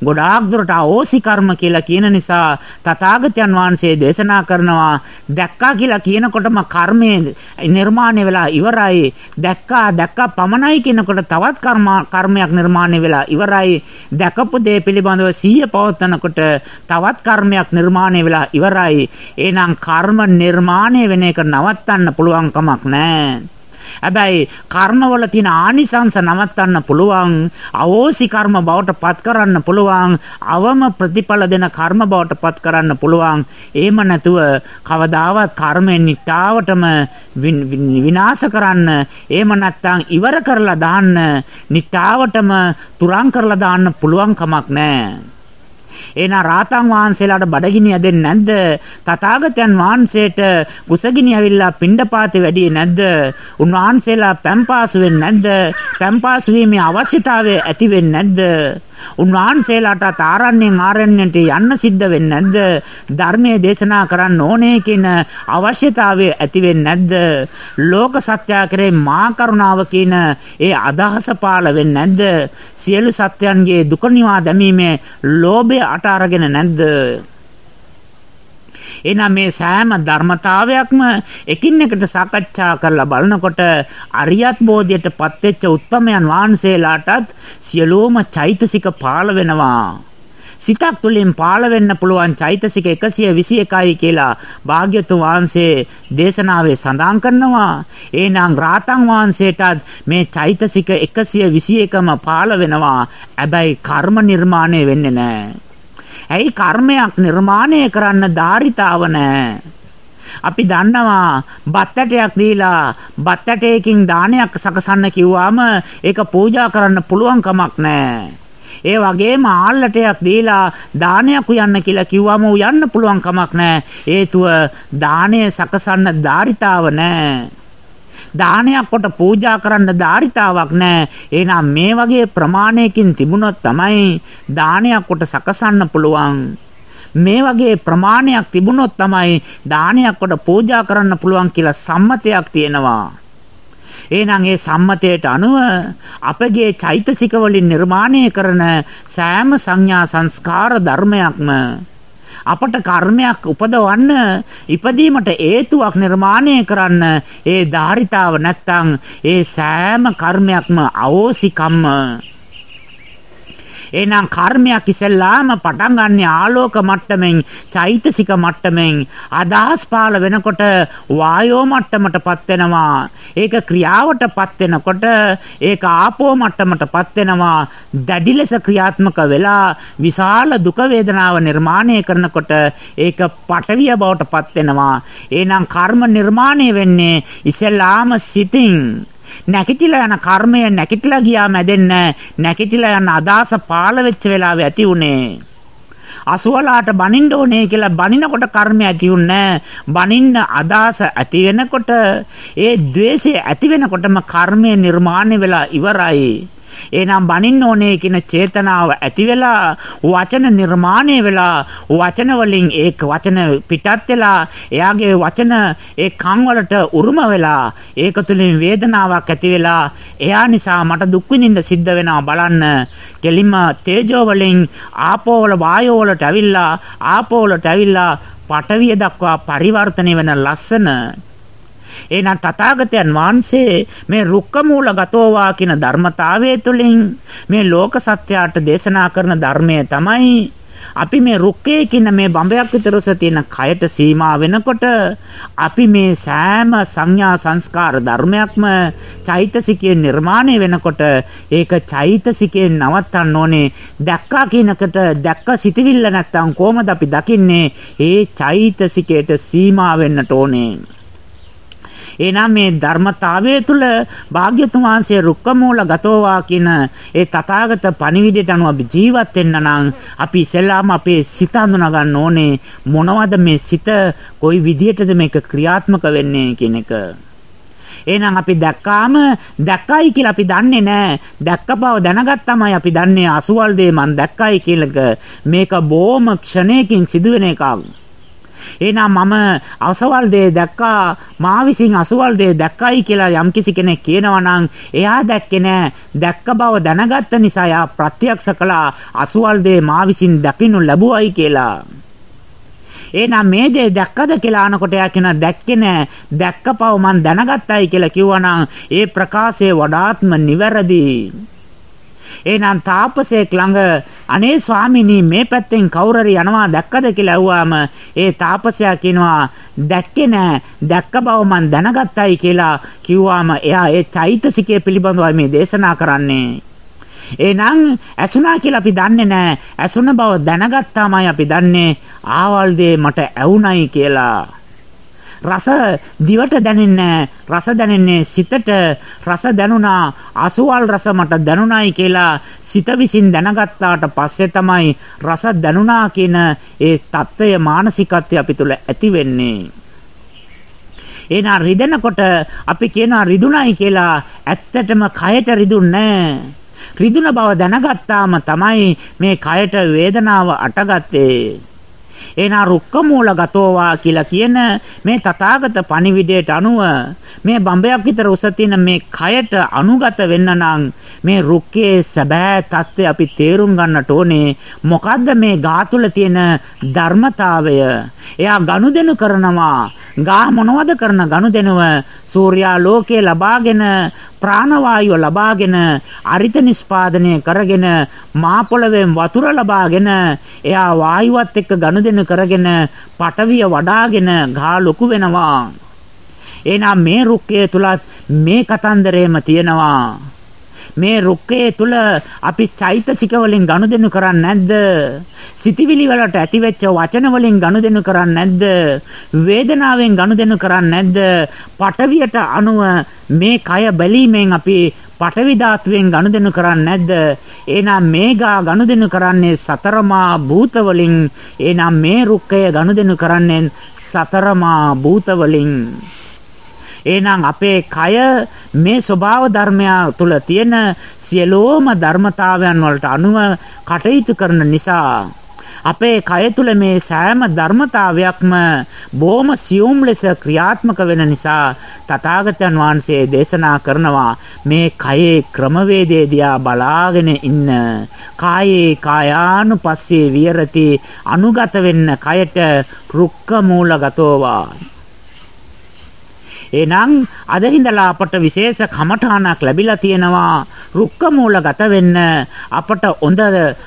ගොඩාක් දුරට ඕසි කර්ම කියලා කියන නිසා තථාගතයන් වහන්සේ දේශනා කරනවා දැක්කා කියලා කියනකොටම කර්මය නිර්මාණය වෙලා ඉවරයි. දැක්කා දැක්කා පමණයි කියනකොට තවත් කර්මයක් නිර්මාණය වෙලා ඉවරයි. දැකපු දේ පිළිබඳව සිහිය පවත්නකොට තවත් කර්මයක් නිර්මාණය වෙලා ඉවරයි. එහෙනම් කර්ම නිර්මාණය වෙන එක නවත්තන්න පුළුවන් කමක් නැහැ. හැබැයි කර්මවල තියෙන ආනිසංස නවත්තන්න පුළුවන්. අවෝසි කර්ම බවට පත් කරන්න පුළුවන්. අවම ප්‍රතිඵල දෙන කර්ම බවට පත් කරන්න පුළුවන්. එහෙම නැතුව කවදාවත් කර්මෙන් නිටාවටම විනාශ කරන්න එහෙම නැත්නම් ඉවර කරලා දාන්න නිටාවටම තුරන් කරලා දාන්න පුළුවන් කමක් නැහැ. එහෙනම් රාතන් වහන්සේලාට බඩගිනි ඇදෙන්නේ නැද්ද? තථාගතයන් වහන්සේට කුසගිනි ඇවිල්ලා පිණ්ඩපාතේ වැඩියේ නැද්ද? උන්වහන්සේලා පැම්පාසු වෙන්නේ නැද්ද? පැම්පාසු වීමේ අවශ්‍යතාවය ඇති වෙන්නේ නැද්ද? උන්වහන්සේලාට ආරණ්‍යෙන් ආරණ්‍යට යන්න සිද්ධ වෙන්නේ නැද්ද? ධර්මයේ දේශනා කරන්න ඕනේ කියන අවශ්‍යතාවය ඇති වෙන්නේ නැද්ද? ලෝක සත්‍යය කරේ මා කරුණාව කියන ඒ අදහස පාළ වෙන්නේ නැද්ද? සියලු සත්‍යයන්ගේ දුක නිවා දැමීමේ ලෝභය අට අරගෙන නැද්ද? එහෙනම් මේ සෑම ධර්මතාවයක්ම එකින් එකට සාකච්ඡා කරලා බලනකොට අරියත් බෝධියටපත් වෙච්ච උත්තමයන් වහන්සේලාටත් සියලුම චෛතසික පාළ වෙනවා. සිතක් තුළින් පාළ වෙන්න පුළුවන් චෛතසික 121යි කියලා භාග්‍යතුන් වහන්සේ දේශනාවේ සඳහන් කරනවා. එහෙනම් රාතන් වහන්සේටත් මේ චෛතසික 121ම පාළ වෙනවා. හැබැයි කර්ම නිර්මාණය වෙන්නේ නැහැ. ඇයි කර්මයක් නිර්මාණය කරන්න ධාරිතාව අපි දන්නවා බත් ඇටයක් දීලා බත් ඇටයකින් දානයක් සකසන්න කිව්වම ඒක පූජා කරන්න පුළුවන් කමක් නැහැ. ඒ වගේම ආල්ලටයක් දීලා දානයක් උයන්න කියලා කිව්වම උයන්න පුළුවන් කමක් නැහැ. හේතුව දානය සකසන්න ධාරිතාව නැහැ. දානයක් කොට පූජා කරන්න ධාරිතාවක් නැහැ. එහෙනම් මේ වගේ ප්‍රමාණයකින් තිබුණොත් තමයි දානයක් කොට සකසන්න පුළුවන්. මේ වගේ ප්‍රමාණයක් තිබුණොත් තමයි දානයක් කොට පූජා කරන්න පුළුවන් කියලා සම්මතයක් තියෙනවා. එහෙනම් ඒ සම්මතයට අනුව අපගේ චෛතසික වලින් නිර්මාණය කරන සෑම සංඥා සංස්කාර ධර්මයක්ම අපට කර්මයක් උපදවන්න ඉපදීමට හේතුවක් නිර්මාණය කරන්න ඒ ධාරිතාව නැත්තම් ඒ සෑම කර්මයක්ම අවෝසිකම්ම. එහෙනම් කර්මයක් ඉස්සෙල්ලාම පටන් ගන්න ආලෝක මට්ටමින් චෛතසික මට්ටමින් අදහස් පාල වෙනකොට වායෝ මට්ටමටපත් වෙනවා. ඒක ක්‍රියාවටපත් වෙනකොට ඒක ආපෝ මට්ටමටපත් වෙනවා. දැඩි ලෙස ක්‍රියාත්මක වෙලා විශාල දුක වේදනාව නිර්මාණය කරනකොට ඒක පටවිය බවටපත් වෙනවා. එහෙනම් කර්ම නිර්මාණය වෙන්නේ ඉස්සෙල්ලාම සිතින්. නැකිටිලා යන කර්මය නැකිටලා ගියා මැදෙන්න නැකිටිලා යන අදාස පාළ වෙච්ච වෙලාවේ ඇති උනේ අසුවලාට බනින්න ඕනේ කියලා බනිනකොට කර්මය ඇති උන්නේ බනින්න අදාස ඇති වෙනකොට ඒ द्वේෂය ඇති වෙනකොටම කර්මය නිර්මාණය වෙලා ඉවරයි. එහෙනම් බනින්න ඕනේ කියන චේතනාව ඇති වෙලා වචන නිර්මාණය වෙලා වචන වලින් ඒ වචන පිටත් වෙලා එයාගේ වචන ඒ කන් වලට උරුම වෙලා ඒක තුළින් වේදනාවක් ඇති වෙලා එයා නිසා මට දුක් විඳින්න සිද්ධ වෙනවා බලන්න. කෙලින්ම තේජෝ වලින් ආපෝ වල වායෝ වලට ඇවිල්ලා ආපෝ වලට ඇවිල්ලා පටවිය දක්වා පරිවර්තනය වෙන ලස්සන එහෙනම් තථාගතයන් වහන්සේ මේ රුක්ක මූල ගතෝවා කියන ධර්මතාවය තුළින් මේ ලෝක සත්‍යයට දේශනා කරන ධර්මය තමයි අපි මේ රුක්කේ කියන මේ බඹයක් විතරස තියෙන කයට සීමා වෙනකොට අපි මේ සෑම සංඥා සංස්කාර ධර්මයක්ම චෛතසිකයෙන් නිර්මාණය වෙනකොට ඒක චෛතසිකයෙන් නවත්තන්න ඕනේ. දැක්කා කියනකට දැක්ක සිටිවිල්ල නැත්තම් කොහමද අපි දකින්නේ? ඒ චෛතසිකයට සීමා වෙන්නට ඕනේ. එහෙනම් මේ ධර්මතාවය තුළ භාග්‍යතුන් වහන්සේ රුක්ක මූල ගතෝවා කියන ඒ තථාගත පණිවිඩයට අනුව අපි ජීවත් වෙන්න නම් අපි ඉස්සෙල්ලාම අපේ සිත හඳුනා ගන්න ඕනේ මොනවද මේ සිත කොයි විදිහටද මේක ක්‍රියාත්මක වෙන්නේ කියන එක. එහෙනම් අපි දැක්කාම දැක්කයි කියලා අපි දන්නේ නැහැ. දැක්ක බව දැනගත්තමයි අපි දන්නේ අසුවල් දේ මන් දැක්කයි කියලා. මේක බොහොම ක්ෂණයකින් සිදුවෙන එකක්. එහෙනම් මම අසවල් දේ දැක්කා. මා විසින් අසවල් දේ දැක්කයි කියලා යම්කිසි කෙනෙක් කියනවා නම් එයා දැක්කේ නෑ. දැක්ක බව දැනගත්ත නිසා එයා ප්‍රත්‍යක්ෂ කළා. අසවල් දේ මා විසින් දකින්නු ලැබුවයි කියලා. එහෙනම් මේ දේ දැක්කද කියලා අනකොට එයා කියන දැක්කේ නෑ. දැක්ක බව මං දැනගත්තයි කියලා කිව්වනම් ඒ ප්‍රකාශය වඩාත්ම නිවැරදි. එහෙනම් තාපසයෙක් ළඟ අනේ ස්වාමිනී මේ පැත්තෙන් කවුරුරි යනවා දැක්කද කියලා ඇහුවාම ඒ තාපසයා කියනවා දැක්කේ නෑ දැක්ක බව මන් දැනගත්තයි කියලා කිව්වාම එයා ඒ චෛතසිකය පිළිබඳව මේ දේශනා කරන්නේ එහෙනම් ඇසුණා කියලා අපි දන්නේ නැහැ. ඇසුණ බව දැනගත්තාමයි අපි දන්නේ ආවල් දේ මට ඇවුණයි කියලා. රස දිවට දැනෙන්නේ රස දැනෙන්නේ සිතට. රස දැනුණා අසුවල් රස මට දැනුණයි කියලා සිත විසින් දැනගත්තාට පස්සේ තමයි රස දැනුණා කියන ඒ தত্ত্বය මානසිකත්වය අපි තුල ඇති වෙන්නේ. එනා රිදෙනකොට අපි කියනවා රිදුණයි කියලා ඇත්තටම කයට රිදුන්නේ රිදුන බව දැනගත්තාම තමයි මේ කයට වේදනාව අටගත්තේ එනා රුක්ක මූලගතෝවා කියලා කියන මේ තථාගත පණිවිඩයට අනුව මේ බඹයක් විතර උස තියෙන මේ කයට අනුගත වෙන්න නම් මේ රුක්කේ සැබෑ தත්ත්වය අපි තේරුම් ගන්නට ඕනේ. මොකද්ද මේ ගා තුල තියෙන ධර්මතාවය? එයා ගනුදෙනු කරනවා ගා මොනවද කරන? ගනුදෙනුව සූර්යා ලෝකේ ලබාගෙන ප්‍රාණවායුව ලබාගෙන අරිත නිස්පාදනය කරගෙන මා පොළවෙන් වතුර ලබාගෙන එයා වායුවත් එක්ක ගනුදෙනු කරගෙන පටවිය වඩාගෙන ගා ලොකු වෙනවා. එහෙනම් මේ රුක්කය තුලත් මේ කතන්දරේම තියෙනවා. මේ රුක්කයේ තුල අපි චෛතසික වලින් ගනුදෙනු කරන්නේ නැද්ද? සිතිවිලි වලට ඇතිවෙච්ච වචන වලින් ගනුදෙනු කරන්නේ නැද්ද? වේදනාවෙන් ගනුදෙනු කරන්නේ නැද්ද? පටවියට අනුව මේ කය බැලීමෙන් අපි පටවි ධාතුවෙන් ගනුදෙනු කරන්නේ නැද්ද? එහෙනම් මේගා ගනුදෙනු කරන්නේ සතරමා භූත වලින්. එහෙනම් මේ රුක්කය ගනුදෙනු කරන්නේ සතරමා භූත වලින්. එහෙනම් අපේ කය මේ ස්වභාව ධර්මය තුල තියෙන සියලෝම ධර්මතාවයන් වලට අනුව කටයුතු කරන නිසා අපේ කය තුල මේ සෑම ධර්මතාවයක්ම බොහොම සියුම් ලෙස ක්‍රියාත්මක වෙන නිසා තථාගතයන් වහන්සේ දේශනා කරනවා මේ කයේ ක්‍රමවේදය දිහා බලාගෙන ඉන්න. කායේ කායානුපස්සේ විහෙරති අනුගත වෙන්න කයට රුක්ක මූලගතෝවා. එහෙනම් අද ඉඳලා අපට විශේෂ කමඨාණක් ලැබිලා තියෙනවා. රුක්ක මූලගත වෙන්න අපට හොඳ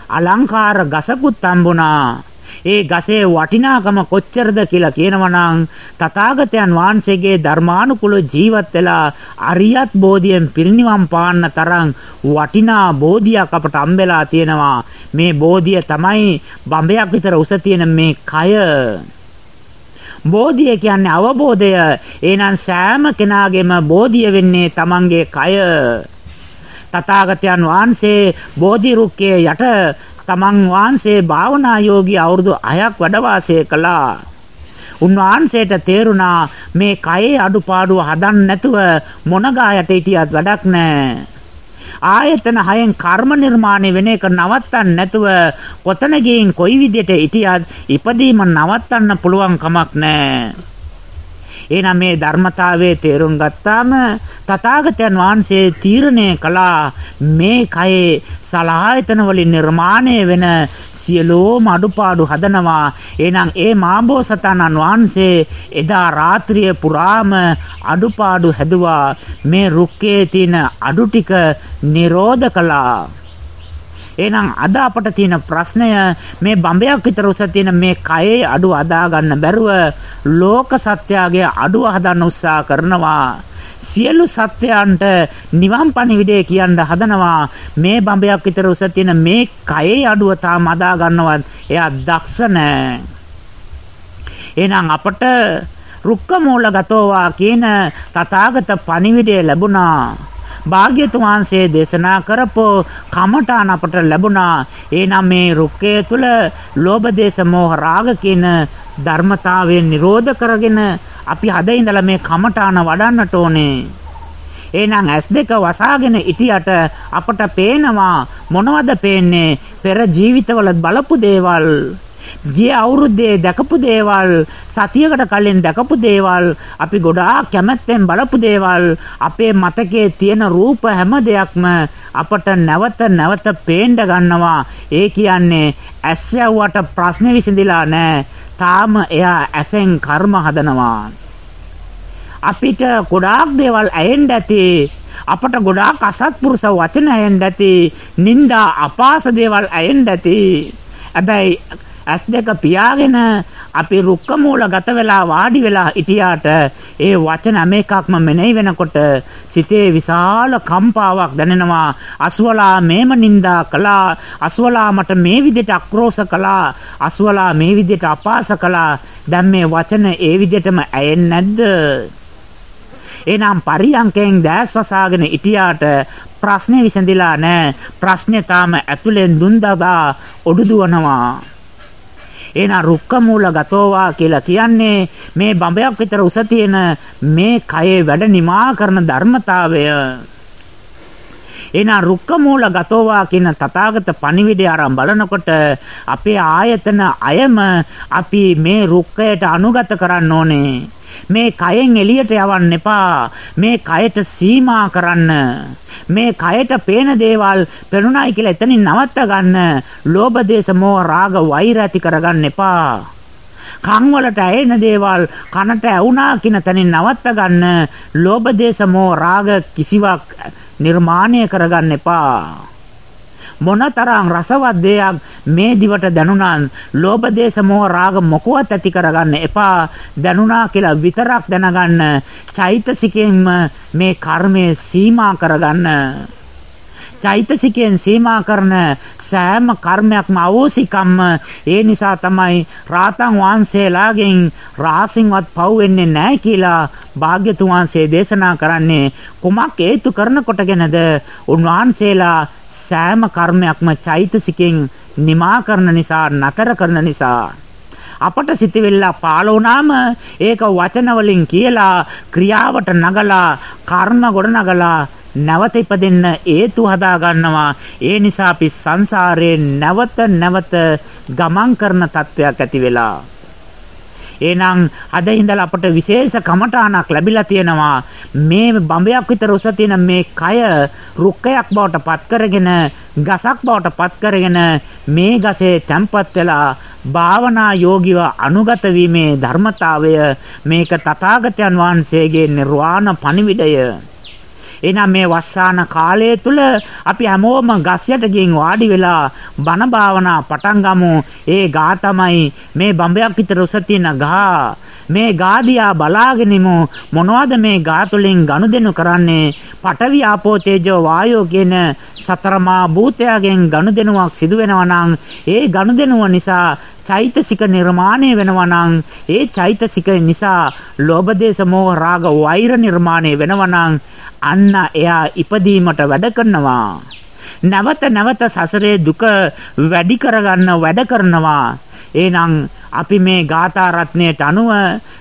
අලංකාර ගසකුත් හම්බුණා. ඒ ගසේ වටිනාකම කොච්චරද කියලා කියනවනම් තථාගතයන් වහන්සේගේ ධර්මානුකූල ජීවත් වෙලා අරියත් බෝධියෙන් පිරිනිවන් පාන්න තරම් වටිනා බෝධියක් අපට හම්බෙලා තියෙනවා මේ බෝධිය තමයි බඹයක් විතර උස තියෙන මේ කය බෝධිය කියන්නේ අවබෝධය. එහෙනම් සෑම කෙනාගේම බෝධිය වෙන්නේ Tamange කය. තථාගතයන් වහන්සේ බෝධි රුක්කයේ යට තමන් වහන්සේ භාවනා යෝගී අවුරුදු 6ක් වැඩ වාසය කළා. උන්වහන්සේට තේරුණා මේ කයේ අඩුපාඩු හදන්න නැතුව මොන ගායට හිටියත් වැඩක් නැහැ. ආයතන හයෙන් කර්ම නිර්මාණය වෙන එක නවත්තන්න නැතුව කොතන ගින් කොයි විදියට හිටියත් ඉපදීම නවත්තන්න පුළුවන් කමක් නැහැ. එහෙනම් මේ ධර්මතාවයේ තේරුම් ගත්තාම තථාගතයන් වහන්සේ තීරණය කළා මේ කයේ සලආයතන වලින් නිර්මාණය වෙන සියලෝම අඩුපාඩු හදනවා. එහෙනම් ඒ මාබෝසතාණන් වහන්සේ එදා රාත්‍රිය පුරාම අඩුපාඩු හැදුවා. මේ රුක්කේ තියෙන අඩු ටික නිරෝධ කළා. එහෙනම් අද අපට තියෙන ප්‍රශ්නය මේ බඹයක් විතර උස තියෙන මේ කයේ අඩු අදා ගන්න බැරුව ලෝක සත්‍යයේ අඩුව හදන්න උත්සාහ කරනවා. සියලු සත්‍යයන්ට නිවන් පණිවිඩය කියන්න හදනවා. මේ බඹයක් විතර උස තියෙන මේ කයේ අඩුව තාම අදා ගන්නවත් එයා දක්ෂ නැහැ එහෙනම් අපට රුක්ක මූලගතෝවා කියන තථාගත පණිවිඩය ලැබුණා. භාග්‍යතුන් වහන්සේ දේශනා කරපෝ කමඨාන අපට ලැබුණා. එනම් මේ රුක්කය තුල ලෝභ දේශ මොහ රාග කියන ධර්මතාවයෙන් නිරෝධ කරගෙන අපි හද ඉඳලා මේ කමඨාන වඩන්නට ඕනේ. එහෙනම් S2 වසාගෙන ඉටියට අපට පේනවා මොනවද පේන්නේ පෙර ජීවිතවල බලපු දේවල් ගිය අවුරුද්දේ දැකපු දේවල් සතියකට කලින් දැකපු දේවල් අපි ගොඩාක් කැමැත්තෙන් බලපු දේවල් අපේ මතකයේ තියෙන රූප හැම දෙයක්ම අපට නැවත නැවත පේන්න ගන්නවා. ඒ කියන්නේ ඇස් යවුවට ප්‍රශ්නේ විසඳිලා නැහැ තාම එයා ඇසෙන් කර්ම හදනවා. අපිට ගොඩාක් දේවල් ඇහෙන්න ඇති. අපට ගොඩාක් අසත්පුරුෂ වචන ඇහෙන්න ඇති. නිന്ദා අපාස දේවල් ඇහෙන්න ඇති. හැබැයි ඇස් දෙක පියාගෙන අපි රුක්ක මූල ගත වෙලා වාඩි වෙලා හිටියාට ඒ වචන හැම එකක්ම මෙනෙහි වෙනකොට සිතේ විශාල කම්පාවක් දැනෙනවා. අසුවලා මේම නින්දා කළා. අසුවලා මට මේ විදිහට අක්‍රෝෂ කළා. අසුවලා මේ විදිහට අපාස කළා. දැන් මේ වචන ඒ විදිහටම ඇයෙන්නේ නැද්ද? එනම් පරියංකෙන් දැස් වසාගෙන හිටියාට ප්‍රශ්නේ විසඳිලා නැහැ. ප්‍රශ්නේ තාම ඇතුලෙන් දුන්දා ඔඩුදුවනවා. එහෙනම් රුක්ක මූල ගතෝවා කියලා කියන්නේ මේ බඹයක් විතර උස තියෙන මේ කයේ වැඩ නිමා කරන ධර්මතාවය. එහෙනම් රුක්ක මූල ගතෝවා කියන තථාගත පණිවිඩය අරන් බලනකොට අපේ ආයතන අයම අපි මේ රුක්කයට අනුගත කරන්න ඕනේ. මේ කයෙන් එළියට යවන්න එපා. මේ කයට සීමා කරන්න. මේ කයට පේන දේවල් පෙනුනායි කියලා එතනින් නවත්ත ගන්න. ලෝභ දේශ මොහ රාග වෛර ඇති කරගන්න එපා. කන් වලට ඇහෙන දේවල් කනට ඇවුනා කියන තැනින් නවත්ත ගන්න. ලෝභ දේශ මොහ රාග කිසිවක් නිර්මාණය කරගන්න එපා. මොනතරම් රසවත් දෙයක් මේ දිවට දැනුණත් ලෝභ දේශ මොහ රාග මොකවත් ඇති කරගන්න එපා. දැනුණා කියලා විතරක් දැනගන්න චෛතසිකයෙන්ම මේ කර්මය සීමා කරගන්න. චෛතසිකයෙන් සීමා කරන සෑම කර්මයක්ම අවෝසිකම්ම. ඒ නිසා තමයි රාතන් වහන්සේලාගෙන් රාසින්වත් පව් වෙන්නේ නැහැ කියලා භාග්‍යතුන් වහන්සේ දේශනා කරන්නේ. කුමක් හේතු කරන කොටගෙනද උන්වහන්සේලා සෑම කර්මයක්ම චෛතසිකෙන් නිමා කරන නිසා නතර කරන නිසා. අපට සිතවිල්ල පාළ වුණාම ඒක වචන වලින් කියලා ක්‍රියාවට නගලා කර්ම ගොඩ නගලා නැවත ඉපදෙන්න හේතු හදා ගන්නවා. ඒ නිසා අපි සංසාරේ නැවත නැවත ගමන් කරන තත්වයක් ඇති වෙලා. එහෙනම් අද ඉඳලා අපට විශේෂ කමඨාණක් ලැබිලා තියෙනවා. මේ බඹයක් විතර උස තියෙන මේ කය රුක්කයක් බවට පත් කරගෙන ගසක් බවට පත් කරගෙන මේ ගසේ තැම්පත් වෙලා භාවනා යෝගිව අනුගත වීමේ ධර්මතාවය මේක තථාගතයන් වහන්සේගේ නිර්වාණ පණිවිඩය. එහෙනම් මේ වස්සාන කාලය තුල අපි හැමෝම ගස් යට ගින් වාඩි වෙලා බණ භාවනා පටන් ගමු. ඒ ගා තමයි මේ බඹයක් විතර උස තියෙන ගා. මේ ගාදියා බලාගෙනමු මොනවද මේ ගා තුලින් ගනුදෙනු කරන්නේ? පඨවි ආපෝ තේජෝ වායෝ කියන සතරමා භූතයන්ගෙන් ගනුදෙනුවක් සිදු වෙනවා නම් ඒ ගනුදෙනුව නිසා චෛතසික නිර්මාණය වෙනවා නම් ඒ චෛතසික නිසා ලෝභ දේශ මොහ රාග වෛර නිර්මාණය වෙනවා නම් අන්න එයා ඉපදීමට වැඩ කරනවා නැවත නැවත සසරේ දුක වැඩි කරගන්න වැඩ කරනවා එහෙනම් අපි මේ ගාථා රත්නයට අනුව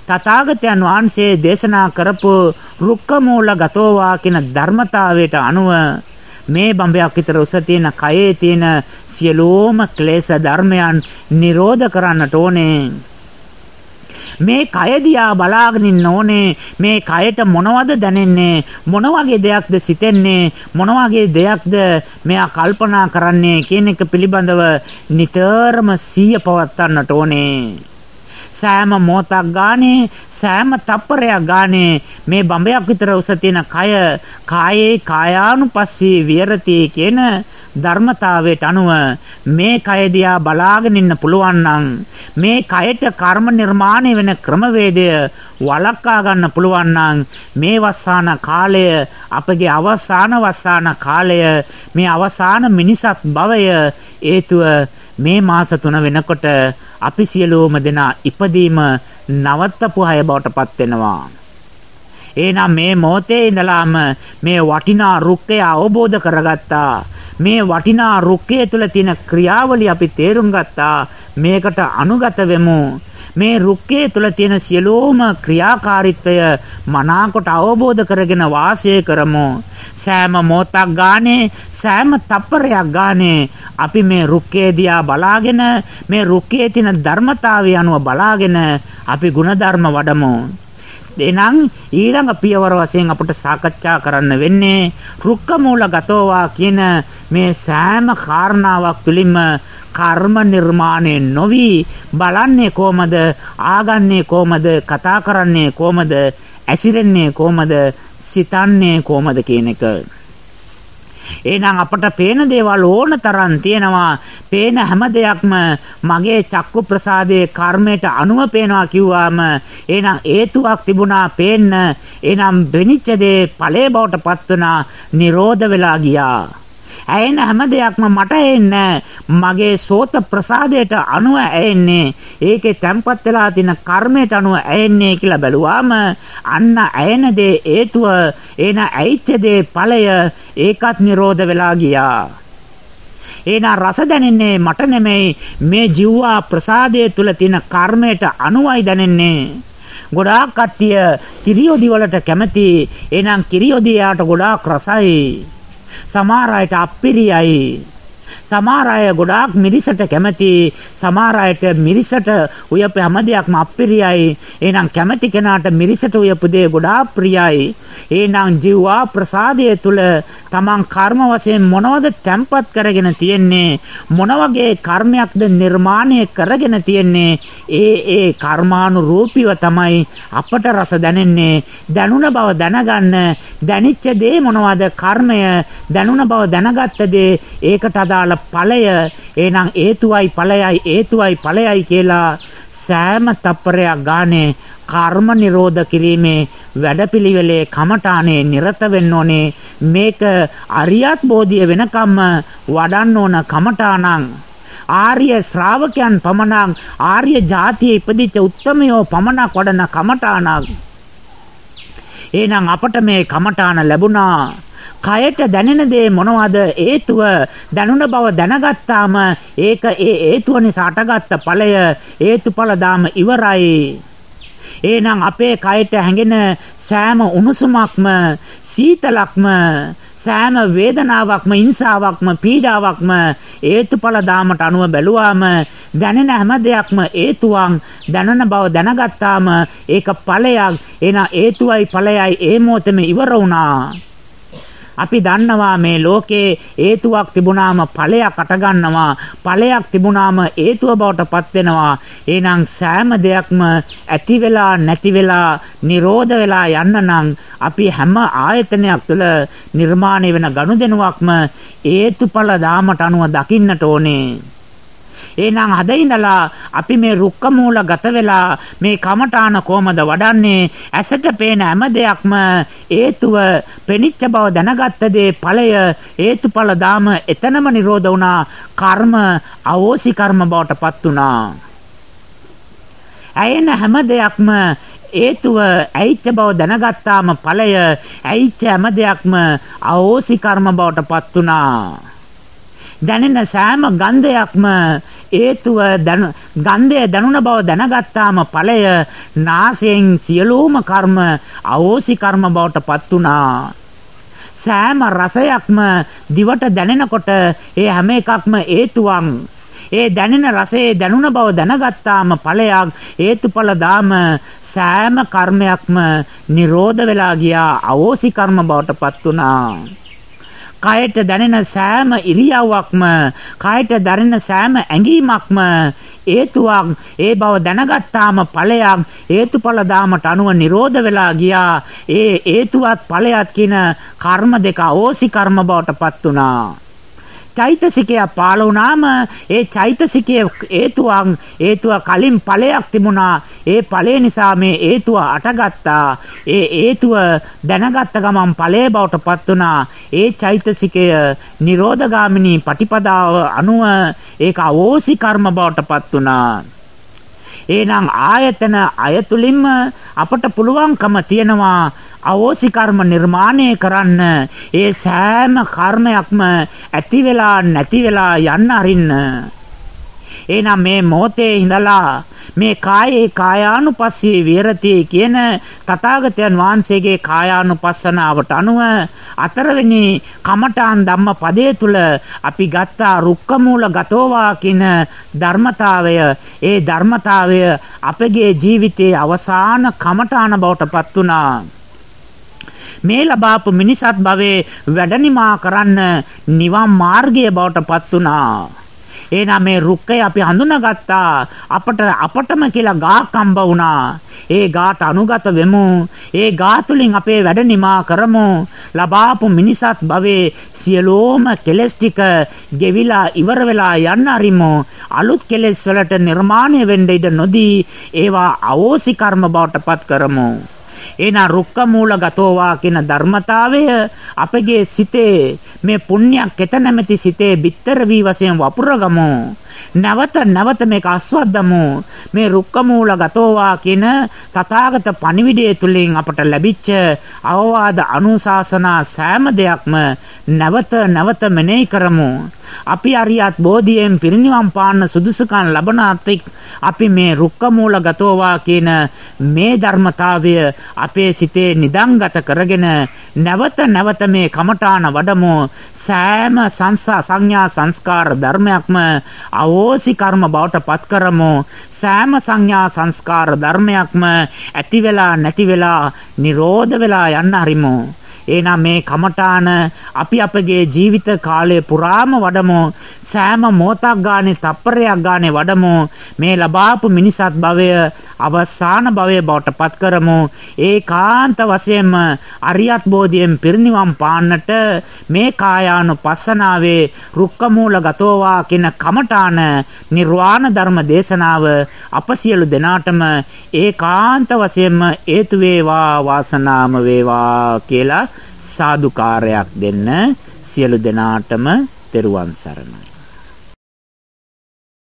තථාගතයන් වහන්සේ දේශනා කරපු රුක්ක මූල ගතෝවා කියන ධර්මතාවයට අනුව මේ බඹයක් විතර උස තියෙන කයේ තියෙන සියලුම ක්ලේශ ධර්මයන් නිරෝධ කරන්නට ඕනේ. මේ කය දිහා බලාගෙන ඉන්න ඕනේ. මේ කයට මොනවද දැනෙන්නේ? මොන වගේ දෙයක්ද සිතෙන්නේ? මොන වගේ දෙයක්ද මෙයා කල්පනා කරන්නේ කියන එක පිළිබඳව නිතරම සිහිය පවත්වන්නට ඕනේ. සෑම මොහොතක් ගානේ සෑම තප්පරයක් ගානේ මේ බඹයක් විතර උස තියෙන කය කායේ කායානුපස්සී විරති කියන ධර්මතාවයට අනුව මේ කය දිහා බලාගෙන ඉන්න පුළුවන් නම් මේ කයට කර්ම නිර්මාණය වෙන ක්‍රමවේදය වළක්වා ගන්න පුළුවන් නම් මේ වස්සාන කාලය අපගේ අවසාන වස්සාන කාලය මේ අවසාන මිනිසත් භවය හේතුව මේ මාස තුන වෙනකොට අපි සියලුම දෙනා ඉපදීම නවත්තපු අය බවට පත් වෙනවා. එහෙනම් මේ මොහොතේ ඉඳලාම මේ වටිනා රුක්කය අවබෝධ කරගත්තා. මේ වටිනා රුක්කය තුළ තියෙන ක්‍රියාවලිය අපි තේරුම් ගත්තා. මේකට අනුගත වෙමු. මේ රුක්කයේ තුල තියෙන සියලුම ක්‍රියාකාරීත්වය මනාකොට අවබෝධ කරගෙන වාසය කරමු. සෑම මොහොතක් ගානේ සෑම තප්පරයක් ගානේ අපි මේ රුක්කේ දිහා බලාගෙන මේ රුක්කේ තියෙන ධර්මතාවය අනුව බලාගෙන අපි ಗುಣධර්ම වඩමු. එහෙනම් ඊළඟ පියවර වශයෙන් අපට සාකච්ඡා කරන්න වෙන්නේ රුක්ක මූලගතෝවා කියන මේ සෑම කාරණාවක් තුළින්ම කර්ම නිර්මාණය නොවි බලන්නේ කොහමද ආගන්නේ කොහමද කතා කරන්නේ කොහමද ඇසිරෙන්නේ කොහමද සිතන්නේ කොහමද කියන එක. එහෙනම් අපට පේන දේවල් ඕන තරම් තියෙනවා. පේන හැම දෙයක්ම මගේ චක්කු ප්‍රසාදයේ කර්මයට අනුව පේනවා කිව්වාම එහෙනම් හේතුවක් තිබුණා පේන්න. එහෙනම් වෙනිච්ච දේ ඵලයේ බවට පත් වුණා. නිරෝධ වෙලා ගියා. ඇයෙන හැම දෙයක්ම මට එන්නේ මගේ සෝත ප්‍රසාදයට අනුව ඇයෙන්නේ. ඒකේ තැම්පත් වෙලා තියෙන කර්මයට අනුව ඇයෙන්නේ කියලා බැලුවාම අන්න ඇයෙන දේ හේතුව එන ඇයිච්ච දේ ඵලය ඒකත් නිරෝධ වෙලා ගියා. එහෙනම් රස දැනෙන්නේ මට නෙමෙයි. මේ ජීවා ප්‍රසාදයේ තුල තියෙන කර්මයට අනුවයි දැනෙන්නේ. ගොඩාක් කට්ටිය කිරියොදි වලට කැමති. එහෙනම් කිරියොදි යාට ගොඩාක් රසයි. සමහර අයට අප්පිරියයි. සමහර අය ගොඩාක් මිරිසට කැමති. සමහර අයට මිරිසට උයපු හැම දෙයක්ම අප්පිරියයි. එහෙනම් කැමති කෙනාට මිරිසට උයපු දේ ගොඩාක් ප්‍රියයි. එහෙනම් ජීවා ප්‍රසාදයේ තුල තමන් කර්ම වශයෙන් මොනවද තැම්පත් කරගෙන තියෙන්නේ? මොන වගේ කර්මයක්ද නිර්මාණය කරගෙන තියෙන්නේ? ඒ ඒ කර්මානුරූපීව තමයි අපට රස දැනෙන්නේ. දැනුණ බව දැනගන්න දැනිච්ච දේ මොනවද? කර්මය දැනුණ බව දැනගත්ත දේ ඒකට අදාළ ඵලය. එහෙනම් හේතුවයි ඵලයයි හේතුවයි ඵලයයි කියලා සෑම තප්පරයක් ගානේ කර්ම නිරෝධ කිරීමේ වැඩපිළිවෙලේ කමඨානේ නිරත වෙන්න ඕනේ. මේක අරියත් බෝධිය වෙනකම්ම වඩන්න ඕන කමඨානං ආර්ය ශ්‍රාවකයන් පමණක් ආර්ය જાතියේ ඉපදිච්ච උත්තමයෝ පමණක් වඩන කමඨානක් එහෙනම් අපට මේ කමඨාන ලැබුණා. කයට දැනෙන දේ මොනවද? හේතුව දැනුණ බව දැනගත්තාම ඒක ඒ හේතුව නිසා අටගත්ත ඵලය හේතුඵල දාම ඉවරයි. එහෙනම් අපේ කයට හැඟෙන සෑම උණුසුමක්ම සීතලක්ම සෑම වේදනාවක්ම ඉන්සාවක්ම පීඩාවක්ම හේතුඵල දාමට අනුව බැලුවාම දැනෙන හැම දෙයක්ම හේතුවක් දැනන බව දැනගත්තාම ඒක ඵලයක්. එන හේතුවයි ඵලයයි ඒ මොහොතේම ඉවර වුණා. අපි දන්නවා මේ ලෝකේ හේතුවක් තිබුණාම ඵලයක් අටගන්නවා. ඵලයක් තිබුණාම හේතුව බවට පත් වෙනවා. එහෙනම් සෑම දෙයක්ම ඇති වෙලා නැති වෙලා නිරෝධ වෙලා යන්න නම් අපි හැම ආයතනයක් තුළ නිර්මාණය වෙන ගනුදෙනුවක්ම හේතුඵල දාමට අනුව දකින්නට ඕනේ. එහෙනම් අද ඉඳලා අපි මේ රුක්ක මූල ගත වෙලා මේ කමඨාන කොහමද වඩන්නේ? ඇසට පේන හැම දෙයක්ම හේතුව පෙනිච්ච බව දැනගත්ත දේ ඵලය හේතුඵල දාම එතනම නිරෝධ වුණා. කර්ම අවෝසි කර්ම බවට පත් වුණා. ඇයෙන හැම දෙයක්ම හේතුව ඇයිච්ච බව දැනගත්තාම ඵලය ඇයිච්ච හැම දෙයක්ම අවෝසි කර්ම බවට පත් වුණා. දැනෙන සෑම ගන්ධයක්ම හේතුව ගන්ධය දැනුණ බව දැනගත්තාම ඵලය නාසයෙන් සියලුම කර්ම අවෝසි කර්ම බවට පත් වුණා. සෑම රසයක්ම දිවට දැනෙනකොට ඒ හැම එකක්ම හේතුවක් ඒ දැනෙන රසයේ දැනුණ බව දැනගත්තාම ඵලයක් හේතුඵල දාම සෑම කර්මයක්ම නිරෝධ වෙලා ගියා අවෝසි කර්ම බවට පත් වුණා කයට දැනෙන සෑම ඉරියව්වක්ම කයට දැනෙන සෑම ඇඟීමක්ම හේතුවක්. ඒ බව දැනගත්තාම ඵලයක්. හේතුඵල දාමට අනුව නිරෝධ වෙලා ගියා. ඒ හේතුවත් ඵලයක් කියන කර්ම දෙක ඕසි කර්ම බවට පත් වුණා. චෛතසිකය පාළ වුණාම ඒ චෛතසිකයේ හේතුවක් හේතුව කලින් ඵලයක් තිබුණා. ඒ ඵලය නිසා මේ හේතුව අටගත්තා. ඒ හේතුව දැනගත්ත ගමන් ඵලය බවට පත් වුණා. ඒ චෛතසිකය නිරෝධගාමිනී පටිපදාව අනුව ඒක අවෝසි කර්ම බවට පත් වුණා. එහෙනම් ආයතන අයතුලින්ම අපට පුළුවන්කම තියනවා අවෝසි කර්ම නිර්මාණය කරන්න. ඒ සෑම කර්මයක්ම ඇති වෙලා නැති වෙලා යන්න අරින්න. එහෙනම් මේ මොහොතේ ඉඳලා මේ කායේ කායානුපස්සී විහෙරති කියන තථාගතයන් වහන්සේගේ කායානුපස්සනාවට අනුව අතරවෙනි කමඨාන් ධම්ම පදයේ තුල අපි ගත්තා රුක්ක මූල ගතෝවා කියන ධර්මතාවය. ඒ ධර්මතාවය අපගේ ජීවිතයේ අවසාන කමඨාන බවට පත් වුණා. මේ ලබාපු මිනිසත් භවයේ වැඩනිමා කරන්න නිවන් මාර්ගය බවට පත් වුණා. එහෙනම් මේ රුක්කය අපි හඳුනාගත්තා. අපට අපටම කියලා ගාක් හම්බ වුණා. ඒ ගාට අනුගත වෙමු. ඒ ගාතුලින් අපේ වැඩ නිමා කරමු. ලබාපු මිනිසත් භවයේ සියලෝම කෙලස් ටික ගෙවිලා ඉවර වෙලා යන්න අරිමු. අලුත් කෙලස් වලට නිර්මාණය වෙන්න ඉඩ නොදී ඒවා අවෝසි කර්ම බවට පත් කරමු. එහෙනම් රුක්ක මූලගතෝවා කියන ධර්මතාවය අපගේ සිතේ මේ පුණ්‍යක් කෙත නැමැති සිතේ bitter වී වශයෙන් වපුරගමු. නැවත නැවත මේක අස්වද්දමු. මේ රුක්ක මූලගතෝවා කියන තථාගත පණිවිඩය තුලින් අපට ලැබිච්ච අවවාද අනුශාසනා සෑම දෙයක්ම නැවත නැවත මෙනෙහි කරමු. අපි අරියත් බෝධියෙන් පිරිනිවන් පාන්න සුදුසුකම් ලබන අතෙක් අපි මේ රුක්ක මූලගතෝවා කියන මේ ධර්මතාවය අපේ සිතේ නිදන්ගත කරගෙන නැවත නැවත මේ කමඨාන වඩමු. සෑම සංසා සංඥා සංස්කාර ධර්මයක්ම අවෝසි කර්ම බවට පත් කරමු. සෑම සංඥා සංස්කාර ධර්මයක්ම ඇති වෙලා නැති වෙලා නිරෝධ වෙලා යන්න හරිමු. එහෙනම් මේ කමඨාන අපි අපගේ ජීවිත කාලය පුරාම වඩමු. සෑම මොහොතක් ගානේ තප්පරයක් ගානේ වඩමු. මේ ලබාපු මිනිසත් භවය අවසාන භවය බවට පත් කරමු. ඒකාන්ත වශයෙන්ම අරියත් බෝධියෙන් පිරිනිවන් පාන්නට මේ කායානුපස්සනාවේ රුක්ක මූල ගතෝවා කියන කමඨාන නිර්වාණ ධර්ම දේශනාව අප සියලු දෙනාටම ඒකාන්ත වශයෙන්ම හේතු වේවා වාසනාම වේවා කියලා සාදුකාරයක් දෙන්න සියලු දෙනාටම තෙරුවන් සරණයි.